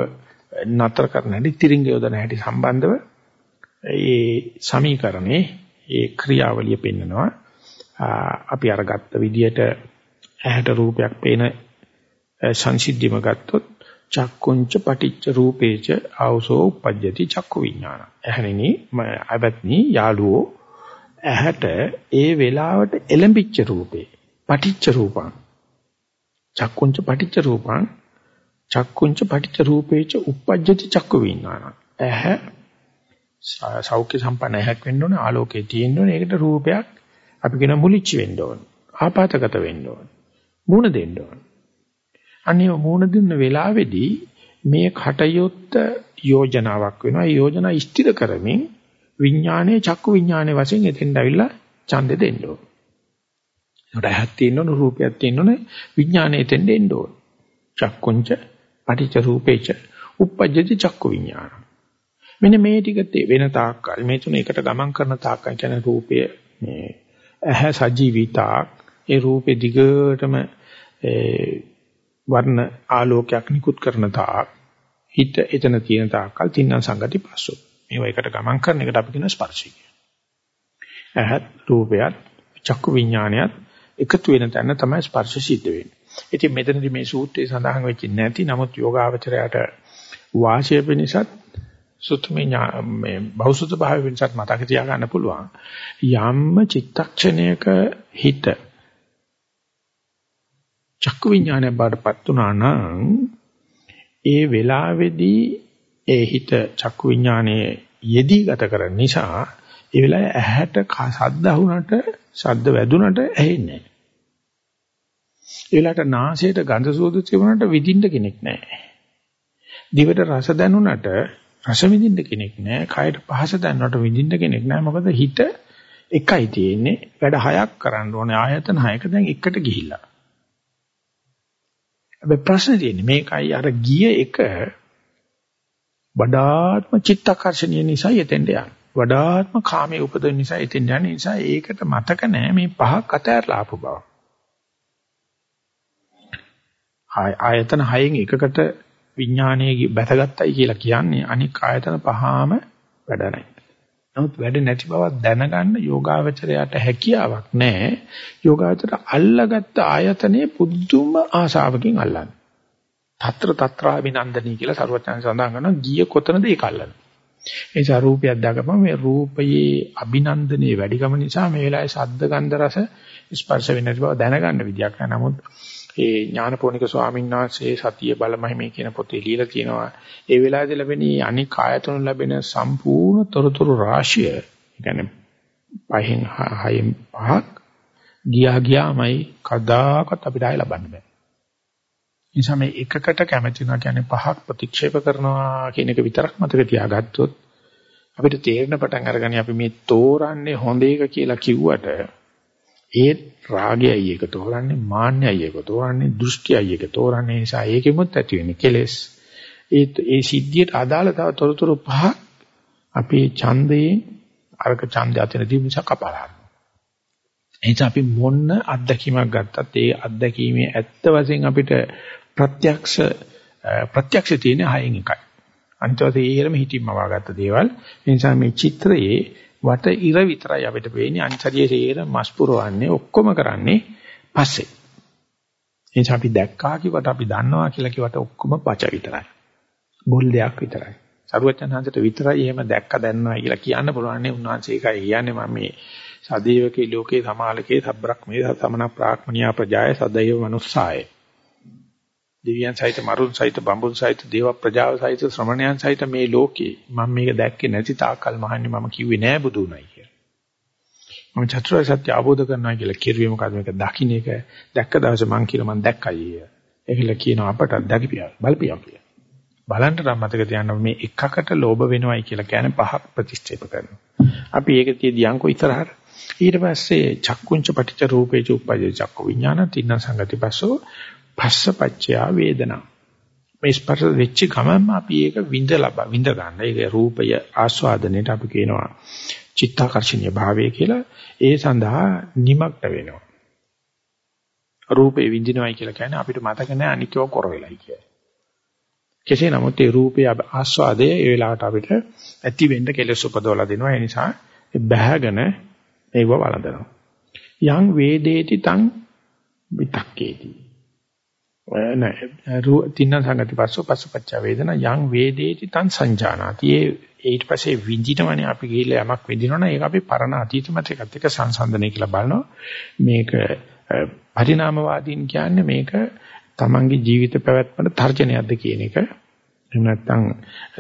නතර කරන හැටි තිරින්ග යොදන හැටි සම්බන්ධව ඒ සමීකරණේ ඒ ක්‍රියාවලිය පෙන්නනවා අපි අරගත්ත විදියට ඇහැට රූපයක් පේන සංසිද්ධියම ගත්තොත් චක්කුංච පටිච්ච රූපේච ආවසෝ උපජ්ජති චක්කු විඥාන. ඇහැණෙනි අබත්නි යාළුවෝ ඇහැට ඒ වෙලාවට එළඹිච්ච රූපේ පටිච්ච රූපං චක්කුංච පටිච්ච රූපං චක්කුංච පටිච්ච රූපේච උපජ්ජති චක්කු විඥාන. ඇහැ සෞඛ්‍ය සම්පන්න ඇහැක් වෙන්න ඕනේ ආලෝකයේ තියෙන්න ඕනේ ඒකට රූපයක් අපි කියන මුලිච්ච වෙන්න ඕන. ආපాతගත වෙන්න ඕන. මූණ දෙන්න ඕන. අනේ මූණ දෙන්න වෙලාවේදී මේ කටයුත්ත යෝජනාවක් වෙනවා. ඒ යෝජනා ඉෂ්ටිර කරමින් විඥානයේ චක්කු විඥානයේ වශයෙන් එතෙන්ට අවිලා ඡන්දෙ දෙන්න ඕන. ඒකට ඇහක් තියෙන්න ඕන රූපයක් තියෙන්න ඕන විඥානයේ එතෙන්ට එන්න ඕන. චක්කුංච පටිච්ච රූපේච උපජ්ජති චක්කු විඥාන. මෙන්න මේ ටික වෙන තාක්කල් මේ තුන එකට ගමන් කරන තාක්කල් කියන්නේ රූපය මේ ඇහැ සජීවිතාක් ඒ රූපේ දිගටම වර්ණ ආලෝකයක් නිකුත් කරන තාක් හිත එතන තියෙන තාක්කල් තින්න සංගති පස්සෝ. මේවා එකට ගමන් කරන එකට අපි කියන ස්පර්ශය ඇහත් රූපයත් චක්කු විඥානයත් එකතු වෙන තැන තමයි ස්පර්ශ සිද්ධ වෙන්නේ. ඉතින් මෙතනදී මේ සූත්‍රයේ සඳහන් වෙච්ච නැති නමුත් යෝගාවචරයට වාසිය පිණිසත් සුත්මේ මේ බෞසුත භාවය වෙනසත් මතක තියාගන්න පුළුවන් යම්ම චිත්තක්ෂණයක හිත චක්කු විඥානය බාටපත් වුණා නම් ඒ වෙලාවේදී ඒ හිත චක්කු විඥානයේ යෙදී ගත කරන නිසා ඒ වෙලාවේ ඇහැට ශබ්ද අහුනට ශබ්ද වැදුනට ඇහෙන්නේ නැහැ. ඒ වෙලාවට නාසයට ගඳ සුවඳ තිබුණාට විඳින්න කෙනෙක් නැහැ. දිවට රස දැනුණට රස විඳින්න කෙනෙක් නැහැ. කයට පහස දැනුණට විඳින්න කෙනෙක් නැහැ. මොකද හිත එකයි තියෙන්නේ. වැඩ හයක් කරන්න ඕනේ. ආයතන හයක දැන් එකට ගිහිල්ලා. හැබැයි ප්‍රශ්නේ තියෙන්නේ මේකයි අර ගිය එක වඩාත්ම චිත්තාකර්ෂණීය නිසා එතෙන්ට යන්නේ. වඩාත්ම කාමයේ උපදින නිසා එතෙන් යන නිසා ඒකට මතක නැහැ මේ පහක් අතහැරලා ආපු බව. ආයතන හයෙන් එකකට විඥානයේ බැසගත්තයි කියලා කියන්නේ අනික් ආයතන පහම වැඩ නැහැ. නමුත් වැඩ නැති බව දැනගන්න යෝගාවචරයට හැකියාවක් නැහැ. යෝගාවචර අල්ලගත්ත ආයතනයේ පුදුම ආශාවකින් අල්ලන්නේ. తත්‍ර తත්‍රා විනන්දනී කියලා සරුවචන සඳහන් කරනවා ගිය කොතනද ඒක අල්ලන්නේ. ඒ නිසා රූපයක් දාගපම මේ රූපයේ අභිනන්දනයේ වැඩිකම නිසා මේ වෙලාවේ ශබ්ද ගන්ධ රස ස්පර්ශ වෙන බව දැනගන්න විදියක් නෑ. නමුත් ඒ ඥානපෝනික ස්වාමීන් වහන්සේ සතිය බලමහිමේ කියන පොතේ ලියලා තියෙනවා ඒ වෙලාවේදී ලැබෙන අනික් ආයතන ලැබෙන සම්පූර්ණ තොරතුරු රාශිය ඒ කියන්නේ පහෙන් හයෙන් පහක් ගියා ගියාමයි කදාකත් අපිට ආය ලබන්න බෑ. නිසා මේ එකකට කැමති වෙනවා කියන්නේ පහක් ප්‍රතික්ෂේප කරනවා කියන එක විතරක් මතක තියාගත්තොත් අපිට තේරෙන පටන් අරගනි අපි මේ තෝරන්නේ හොඳ එක කියලා කිව්වට ඒ රාගයයි එක තෝරන්නේ මාන්නයයි එක තෝරන්නේ දෘෂ්ටියයි එක තෝරන්නේ නිසා ඒකෙමුත් ඇති වෙන්නේ කෙලෙස් ඒ ඒ සිද්ධියට අදාළ තව තොරතුරු පහක් අපේ ඡන්දයෙන් අරක ඡන්දය අතර දීපිස කපලා එනිසා අපි මොන්න අත්දැකීමක් ගත්තත් ඒ අත්දැකීමේ ඇත්ත වශයෙන් අපිට ප්‍රත්‍යක්ෂ ප්‍රත්‍යක්ෂ තියෙන හයෙන් එකයි. අනිත් වශයෙන් ඊහෙරම හිතින්ම වාගත්ත දේවල්. ඒ නිසා මේ චිත්‍රයේ වට ඉර විතරයි අපිට පේන්නේ අනිසරියේ සේර මස් පුරවන්නේ ඔක්කොම කරන්නේ පස්සේ. එනිසා අපි දැක්කා කිව්වට අපි දන්නවා කියලා කිව්වට ඔක්කොම පච විතරයි. බොල් දෙයක් විතරයි. සරුවචනහන්සට විතරයි එහෙම දැක්ක දැනනවා කියලා කියන්න පුළුවන් නේ උන්වහන්සේ ඒකයි කියන්නේ මම මේ සදේවකේ ලෝකේ සමාලකේ සබ්‍රක්මේ සමන ප්‍රාක්‍මනියා ප්‍රජාය සදේව මනුස්සාය. දෙවියන් සහිත මරුන් සහිත බඹුන් සහිත දේව ප්‍රජාව සහිත ශ්‍රමණයන් සහිත මේ ලෝකේ මම මේක දැක්කේ නැති තාකල් මහන්නේ මම කිව්වේ නෑ බුදු උනායි කියලා. මම චතුරාර්ය සත්‍ය අවබෝධ කරනවා කියලා කිරුවේ මොකද්ද මේක දකින්න එක දැක්ක දවසේ මං කියලා මං දැක්කයි. ඒකල කියනවා අපට දැකිපියා බලපියා කියලා. බලන්න නම් මතක තියාගන්න මේ එකකට ලෝභ වෙනවයි කියලා කියන්නේ පහක් ප්‍රතිස්ථේප කරනවා. අපි ඒක තියදී අංකෝ ඉතරහට ඊට පස්සේ චක්කුංච පටිච්ච රූපේච උප්පජ්ජ චක්කු විඥාන තින්න සංගති පස්සෝ පස්සපච්චයා වේදනා. මේ ස්පර්ශ වෙච්ච ගමන්ම අපි ඒක විඳ ලබ විඳ ගන්න. ඒක රූපය ආස්වාදනයේට අපි කියනවා චිත්තාකර්ෂණීය භාවය කියලා. ඒ සඳහා නිමක්ත වෙනවා. රූපේ විඳිනවයි කියලා කියන්නේ අපිට මතක නැහැ අනිකව කර වෙලයි කියලා. කෙසේ නමුත් ඒ රූපය ආස්වාදයේ ඒ වෙලාවට අපිට ඇති වෙන්න කෙලස් උපදවලා දෙනවා. ඒ නිසා බැහැගෙන ඒව වළඳනවා. යං වේදේති තං විතක්කේති. නෑ තින්න සංගති පස්සෝ පස්සපච්ච වේදනා යං වේදේති තං සංජානාති. ඒ ඊට පස්සේ විඳිනවනේ අපි ගිහිල්ලා යමක් විඳිනවනේ ඒක අපි පරණ අතීත මතකත් එක්ක සංසන්දනය කියලා බලනවා. මේක පරිණාමවාදීන් කියන්නේ මේක තමන්ගේ ජීවිත පැවැත්මට තර්ජනයක්ද කියන එක. එහෙම නැත්නම්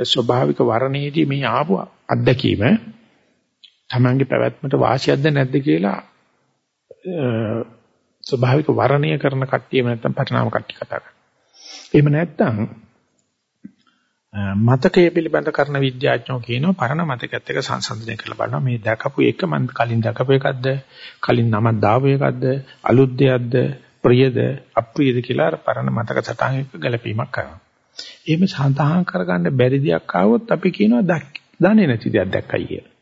ස්වභාවික වර්ණයේදී මේ ආපු අත්දැකීම තමන්ගේ පැවැත්මට වාසියක්ද නැද්ද කියලා ස්වභාවික වර්ණය කරන කට්ටියම නැත්නම් පටනාම කට්ටිය කතා කරනවා. එහෙම නැත්නම් මතකය පිළිබඳ කරන විද්‍යාඥයෝ කියනවා පරණ මතකයත් එක්ක සංසන්දනය කරලා බලනවා මේ දැකපු එක මම කලින් දැකපු එකක්ද කලින් නමක් දාපු එකක්ද අලුත් දෙයක්ද ප්‍රියද අප්‍රියද කියලා පරණ මතක සටහන් එක්ක ගැලපීමක් කරනවා. එහෙම සඳහන් කරගන්න බැරි දෙයක් ආවොත් අපි කියනවා දන්නේ නැති දෙයක් දැක්කයි කියලා.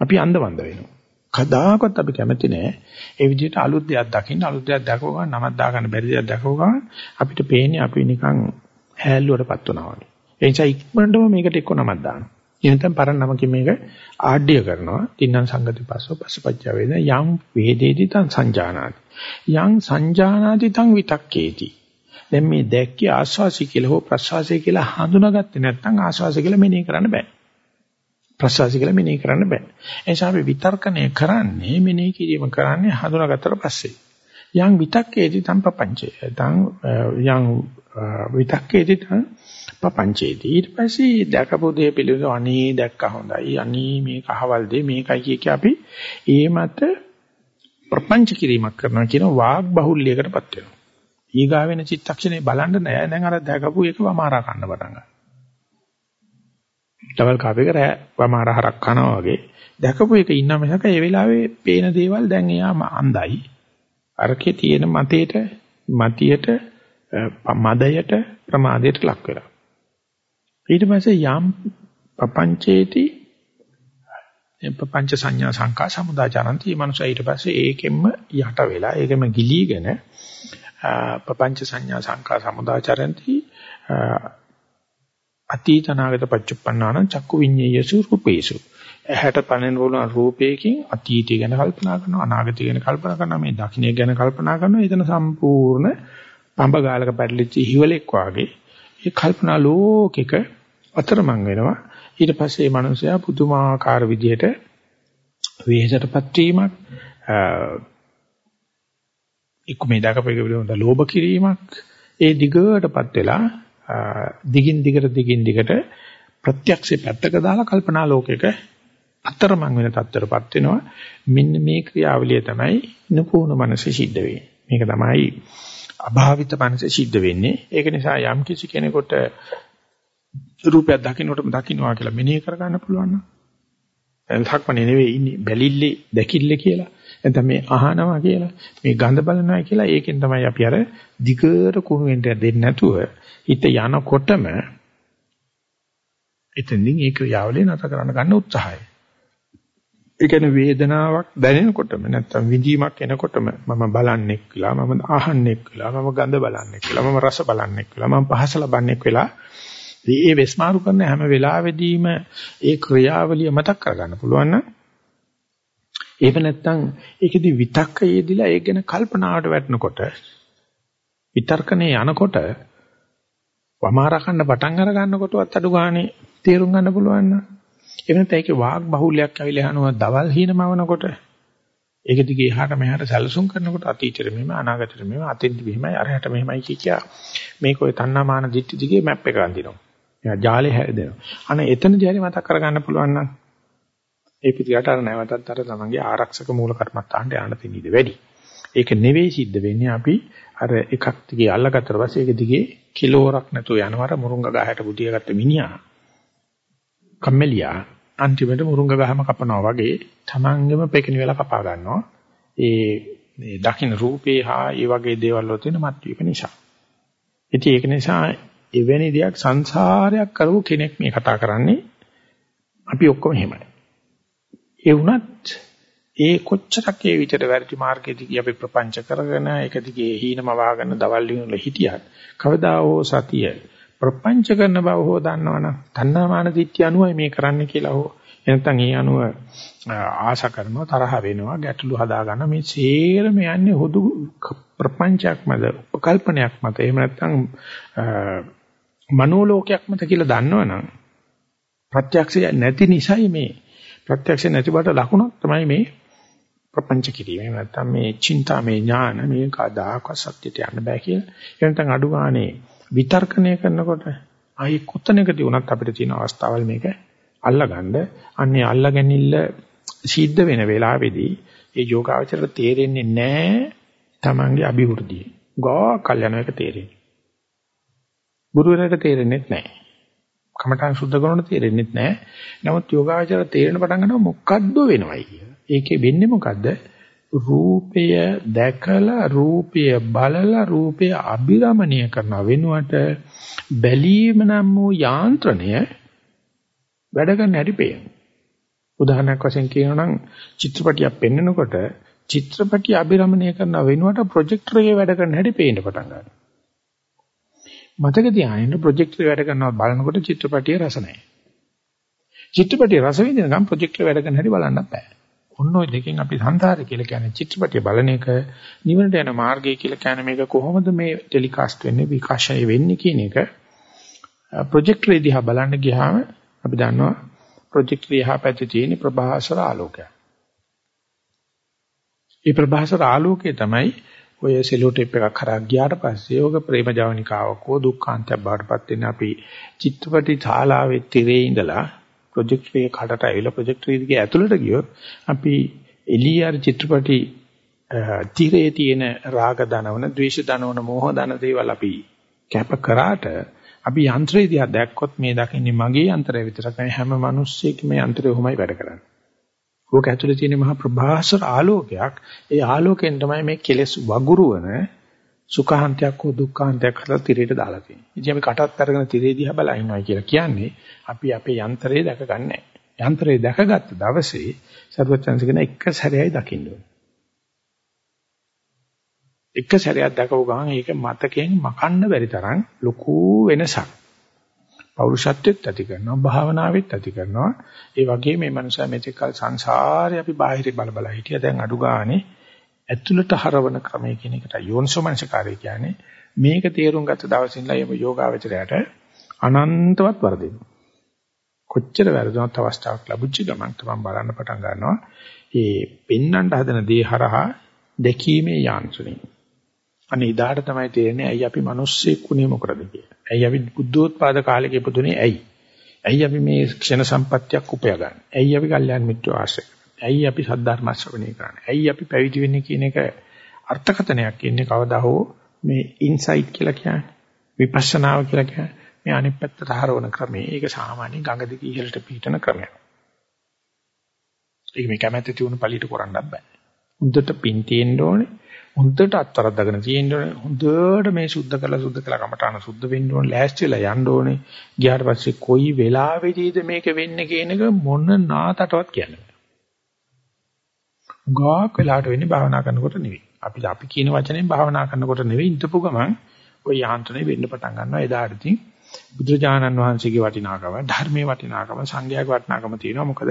අපි අන්ධවන්ද වෙනවා. කදාකවත් අපි කැමති නෑ ඒ විදිහට අලුත් දෙයක් දකින්න අලුත් දෙයක් දැකව ගමන් නමක් දාගන්න බැරි දෙයක් දැකව ගමන් අපිට පේන්නේ අපි නිකන් හැල්ලුවටපත් වෙනවා වගේ. ඒ නිසා ඉක්මනටම මේකට එක්ක නමක් දානවා. එහෙනම් පරණ නමකින් මේක ආඩ්‍ය කරනවා. තින්නම් සංගති පස්සෝ පස්සපච්ච වේද යම් වේදේති තං සංජානාති. යම් සංජානාති තං විතක්කේති. දැන් මේ දැක්කේ ආස්වාසි කියලා හෝ ප්‍රසවාසය කියලා හඳුනාගත්තේ නැත්නම් ආස්වාසි කියලා මෙනෙහි කරන්න බෑ. ප්‍රසවාසය කියලා මෙනෙහි කරන්න බෑ. ඒ නිසා අපි විතර්කණය කරන්නේ මෙනෙහි කිරීම කරන්නේ හඳුනාගත්තට පස්සේ. යම් විතක්කේති තම් පపంచේ. තම් යම් විතක්කේති තම් පపంచේති. ඊට පස්සේ දැකපු දේ පිළිබඳව අනේ දැක්කා හොඳයි. අනේ මේක අහවල් දේ මේකයි කිය කිය අපි ඒ මත ප්‍රපංච කිරීමක් කරනවා කියන වාග් බහුල්‍යයකටපත් වෙනවා. ඊගාවෙන චිත්තක්ෂණේ බලන්න නෑ. දැන් අර දැකපු එක වමාරා ගන්න පටන් ගන්නවා. ඩබල් කප් එක වමාර හරක් කනවා වගේ. දැකපු එක ඉන්න මිසක ඒ වෙලාවේ පේන දේවල් දැන් එයාම අඳයි. අරකේ තියෙන මතේට මතියට මදයට ප්‍රමාදයට ලක් වෙලා. ඊට පස්සේ යම් පపంచේති පపంచ සංඥා සංකා සමුදාචරන්ති මේ මනුස්සයා ඊට පස්සේ ඒකෙන්ම යට වෙලා ඒකෙම ගිලීගෙන පపంచ සංඥා සංකා සමුදාචරන්ති සමුදාචරಂತಿ අතීතනාගත පච්චුප්පන්නාන චක්කු විඤ්ඤේයසු රූපේසු. ඇහැට පණෙන වුණ රූපයකින් අතීතය ගැන කල්පනා කරනවා අනාගතය ගැන කල්පනා කරනවා මේ දකින්න ගැන කල්පනා කරනවා. එතන සම්පූර්ණ පඹ ගාලක පැටලිච්ච හිවලෙක් වාගේ ඒ කල්පනා ලෝකෙක අතරමං වෙනවා. ඊට පස්සේ මේ මනුස්සයා පුදුමාකාර විදිහට වේසටපත් වීමක් එක්ක මේ දකපේක පිළිබඳ ලෝභ කිරීමක් ඒ දිගටපත් වෙලා දිගින් දිගට දිගින් දිගට ප්‍රත්‍යක්ෂේ පැත්තක දාලා කල්පනා ලෝකයක අතරමං වෙන තත්ත්වයටපත් වෙනවා. මෙන්න මේ ක්‍රියාවලිය තමයි නුපුහුණු මනස සිද්ධ වෙන්නේ. මේක තමයි අභාවිත මනස සිද්ධ වෙන්නේ. ඒක නිසා යම් කිසි කෙනෙකුට රූපයක් දකින්නකොටම දකින්නවා කියලා මෙනෙහි කර ගන්න පුළුවන් නම් එල්හක්මනේ නෙවෙයි ඉන්නේ බැලිල්ලේ දැකිල්ල කියලා. නැත්නම් මේ අහනවා කියලා මේ ගඳ බලනවා කියලා ඒකෙන් තමයි අපි අර දිගට කුණු වෙන්න දෙන්නේ නැතුව හිත යනකොටම එතෙන්දින් ඒ ක්‍රියාවලිය නැතර කරන්න ගන්න උත්සාහය. ඒ කියන්නේ වේදනාවක් දැනෙනකොටම නැත්නම් විඳීමක් එනකොටම මම බලන්නේ කියලා මම අහන්නේ කියලා මම ගඳ බලන්නේ කියලා මම රස බලන්නේ කියලා මම පහස ලබන්නේ කියලා මේ වෙස්මාරු කරන හැම වෙලාවෙදීම ඒ ක්‍රියාවලිය මතක් කරගන්න පුළුවන් නම් එහෙම නැත්නම් ඒකෙදි විතක්කයේදීලා ඒක ගැන කල්පනාවට වැටෙනකොට විතර්කනේ යනකොට වමාරකන්න පටන් අර ගන්නකොටවත් අඩු ගානේ තේරුම් ගන්න පුළුවන් නම් එහෙම නැත්නම් ඒකේ වාග් බහුල්‍යයක් ඇවිල්ලා යනවා දවල් හීනමවනකොට ඒක දිගේ එහාට මෙහාට සැලසුම් කරනකොට අතීතෙට මෙහෙම අනාගතෙට මෙහෙම අතෙන්දි මෙහෙමයි අරහට මෙහෙමයි කිය මේක ඔය තණ්හාමාන දිට්ඨි දිගේ මැප් එක අඳිනවා. එයා ජාලේ හැදෙනවා. අනේ එතනදී හරි මතක් කරගන්න පුළුවන් නම් ඒ පිටියට අර නැවතත් අර තමන්ගේ ආරක්ෂක මූල කර්මත්තාන්ට යන්න තියෙන ඉඩ වැඩි. ඒක නෙවෙයි සිද්ධ වෙන්නේ අපි අර එකක් දිගේ අල්ලගත්තට පස්සේ ඒක දිගේ කිලෝරක් නැතුව යනවර මුරුංග ගහයට බුදියාගත්ත මිනිහා කම්මැලියා අන්තිමට මුරුංග ගහම කපනවා වගේ තමන්ගෙම පෙකින වෙලා කපා ගන්නවා. ඒ මේ දකින්න රූපේ හා ඒ වගේ දේවල් වල තියෙන මත්වීම නිසා. ඉතින් ඒක නිසා එවැනි දෙයක් සංසාරයක් කරපු කෙනෙක් මේ කතා කරන්නේ අපි ඔක්කොම එහෙමයි. ඒ වුණත් ඒ කොච්චරක් ඒ විතර වැරදි මාර්ගයේදී අපි ප්‍රපංච කරගෙන ඒක දිගේ හීනම වාගෙන දවල් වල හිටියත් කවදා හෝ සතිය ප්‍රපංච කරන බව හෝ දන්නවනම් තණ්හාමාන දිට්ඨිය අනුවයි මේ කරන්නේ කියලා හෝ එනතන් ඒ අනුව ආශා කරනවා තරහ වෙනවා ගැටලු හදා ගන්න මේ සේරම යන්නේ හුදු ප්‍රපංචයක් මත උපකල්පනයක් මත. එහෙම නැත්නම් මනෝලෝකයක් මත කියලා දන්නවනම් ප්‍රත්‍යක්ෂය නැති නිසායි මේ ප්‍රත්‍යක්ෂ නැති බවට ලකුණක් තමයි මේ ප්‍රපංච කිරීම. එහෙම නැත්නම් මේ චින්තාමේ ඥාන මේ කදාක සත්‍යයට යන්න බෑ කියලා. ඒ නැත්නම් අඩු ගානේ විතර්කණය කරනකොට ආයි කොතනකදී වුණත් අපිට තියෙන අවස්ථාවල් මේක අල්ලගන්න. අන්නේ අල්ලගැනිල්ල සිද්ධ වෙන වෙලාවේදී ඒ යෝගාවචරයට තේරෙන්නේ නැහැ Tamange අභිවෘද්ධිය. ගෝ කල්යන එක තේරෙන්නේ. ගුරුවරයාට තේරෙන්නේ නැහැ. කමඨාන් සුද්ධ කරනකොට තේරෙන්නේ නැහැ. නමුත් යෝගාචර තේරෙන පටන් ගන්නවා මොකද්ද වෙනවයි කියලා. ඒකේ වෙන්නේ මොකද්ද? රූපය දැකලා රූපය බලලා රූපය අභිරමණය කරන වෙනුවට බැලීම නම් වූ යාන්ත්‍රණය වැඩ කරන්න හැටි පේනවා. උදාහරණයක් වශයෙන් කියනවා නම් චිත්‍රපටියක් පෙන්වනකොට චිත්‍රපටිය අභිරමණය කරන වෙනුවට ප්‍රොජෙක්ටර් එකේ වැඩ කරන හැටි පේන්න පටන් ගන්නවා. මතක තියාගන්න ප්‍රොජෙක්ටර් වැඩ කරනවා බලනකොට චිත්‍රපටිය රස නැහැ. චිත්‍රපටිය රස විඳින ගමන් ප්‍රොජෙක්ට් එක වැඩ කරන හැටි බලන්න බෑ. ඔන්න ඔය දෙකෙන් අපි සංසාරය කියලා කියන්නේ චිත්‍රපටිය බලන එක නිවනට යන මාර්ගය කියලා කියන්නේ මේක කොහොමද මේ ටෙලිකාස්ට් වෙන්නේ විකාශය වෙන්නේ කියන එක ප්‍රොජෙක්ට් එක දිහා බලන්න ගියාම අපි දන්නවා ප්‍රොජෙක්ට් එක එහා පැත්තේ තියෙන ප්‍රභාසර ආලෝකය. මේ ප්‍රභාසර ආලෝකය තමයි ඔය සෙලෝ ටේප් එකක් කරා ගියාට පස්සේ ඕක ප්‍රේම ජවනිකාවක් හෝ දුක්ඛාන්තයක් බාටපත් වෙන අපි චිත්‍රපටි ශාලාවේ තිරේ ඉඳලා ප්‍රොජෙක්ටර් එක කඩට ඇවිල්ලා ප්‍රොජෙක්ටර් එකේ ඇතුළට ගියොත් අපි එළියර් චිත්‍රපටි තිරේ තියෙන රාග දනවන, ද්වේෂ දනවන, මෝහ දන දේවල් අපි කැප කරාට අපි යන්ත්‍රය දිහා දැක්කොත් මේ දකින්නේ මගේ යන්ත්‍රය විතරක් නෙවෙයි හැම මිනිස්සෙකම යන්ත්‍රය ඔහොමයි වැඩ කරන්නේ. ඕක ඇතුලේ තියෙන මහා ප්‍රභාසර ආලෝකයක්. ඒ ආලෝකයෙන් තමයි මේ කෙලෙස් වගුරුවන සුඛාන්තයක් හෝ දුක්ඛාන්තයක් හදලා තිරයට දාලා තියෙනවා. ඉතින් අපි කටත් අරගෙන තිරේ දිහා බලා ඉන්නවා කියලා කියන්නේ අපි අපේ යන්ත්‍රය දැකගන්නේ නැහැ. යන්ත්‍රය දැකගත්ත දවසේ සර්වචන්සිකන එක සැරේයි දකින්න ඕනේ. එක සැරයක් දැකව ගමන් ඒක මතකයෙන් මකන්න බැරි තරම් ලොකු වෙනසක්. පෞරුෂත්වෙත් ඇති කරනවා භාවනාවෙත් ඇති කරනවා. ඒ වගේ මේ මනුස්සයා මෙතෙක් කල සංසාරේ අපි බාහිර බල බල හිටියා. දැන් අඩු ගානේ ඇතුළට හරවන ක්‍රමය කියන එකට යෝනිසෝමනසකාරය කියන්නේ. මේක තේරුම් ගත්ත දවසින් ඉඳලා මේ යෝගාවචරයට අනන්තවත් වර්ධිනවා කොච්චර වැරදුනත් අවස්ථාවක් ලැබුච්ච ගමන් තමයි බලන්න පටන් ගන්නවා. ඒ පෙන්වන්න හදන දේ හරහා දැකීමේ යාන්ත්‍රණය. අනේ ඉදාට තමයි තේරෙන්නේ ඇයි අපි මිනිස්සෙක් උනේ මොකටද කියලා. ඇයි අපි බුද්ධෝත්පාද කාලෙක ඉපදුනේ ඇයි? ඇයි අපි මේ ක්ෂණ සම්පත්තියක් උපයගන්නේ? ඇයි අපි කල්යාණ මිත්‍ර ආශ්‍රය ඇයි අපි සද්ධර්ම ශ්‍රවණය කරන්නේ? ඇයි අපි පැවිදි වෙන්නේ කියන එක අර්ථකතනයක් ඉන්නේ කවදා හෝ මේ ඉන්සයිට් කියලා කියන්නේ. විපස්සනාව කියලා කියන්නේ. මේ අනිත් පැත්තට හරවන ක්‍රමය. ඒක සාමාන්‍ය ගඟ දිගේ ඉහළට පිටන ක්‍රමයක්. ඒක මේ කැමැත්ත තියුණු පළියට කරන්නත් බෑ. හොඳට පින් තියෙන්න ඕනේ. හොඳට අත්තරද්දාගෙන තියෙන්න ඕනේ. හොඳට මේ සුද්ධ කළා සුද්ධ කළා කමටහන සුද්ධ වෙන්න ඕනේ. ලෑස්තිලා යන්න ඕනේ. ගියාට පස්සේ කොයි වෙලාවෙදීද මේක වෙන්නේ කියන එක මොන නාතටවත් කියන්නේ. ගාක් වෙලාට වෙන්නේ භාවනා කරනකොට නෙවෙයි. අපි අපි කියන වචනේ භාවනා කරනකොට නෙවෙයි ඉඳපු ගමන් ওই යාන්ත්‍රණය වෙන්න පටන් ගන්නවා. එදාට ඉතින් බුදුජානන් වහන්සේගේ වටිනාකම, ධර්මයේ වටිනාකම, සංඝයාගේ වටිනාකම තියෙනවා. මොකද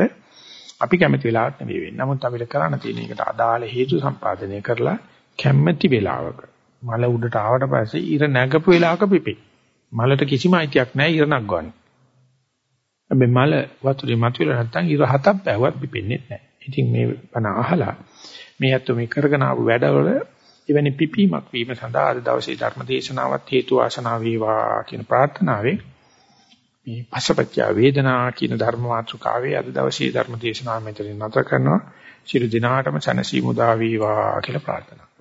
අපි කැමති වෙලාවට නෙවෙයි වෙන්නේ. නමුත් අපිට කරන්න තියෙන එකට අදාළ හේතු සම්පාදනය කරලා කැමැති වෙලාවක මල උඩට ආවට පස්සේ ඉර නැගපු වෙලාවක පිපේ. මලට කිසිම අයිතියක් නැහැ ඉර නගවන්න. හැබැයි මල වතුරේ මතුවලා නැත්තම් ඉර හතක් බැවුවත් පිපෙන්නේ නැහැ. ඉතින් මේ බණ අහලා මේ අතෝ මේ කරගෙන ආපු වැඩවල එවැනි පිපීමක් වීම සඳහා අද දවසේ ධර්ම දේශනාවත් හේතු ආසනාව වේවා කියන ප්‍රාර්ථනාවෙන් මේ පසපච්ච වේදනා කියන ධර්ම මාතෘකාවේ අද දවසේ ධර්ම දේශනාව මෙතනින් නැවත කරනවා. ශිරු දිනාටම සනසි මුදා වේවා කියලා ප්‍රාර්ථනා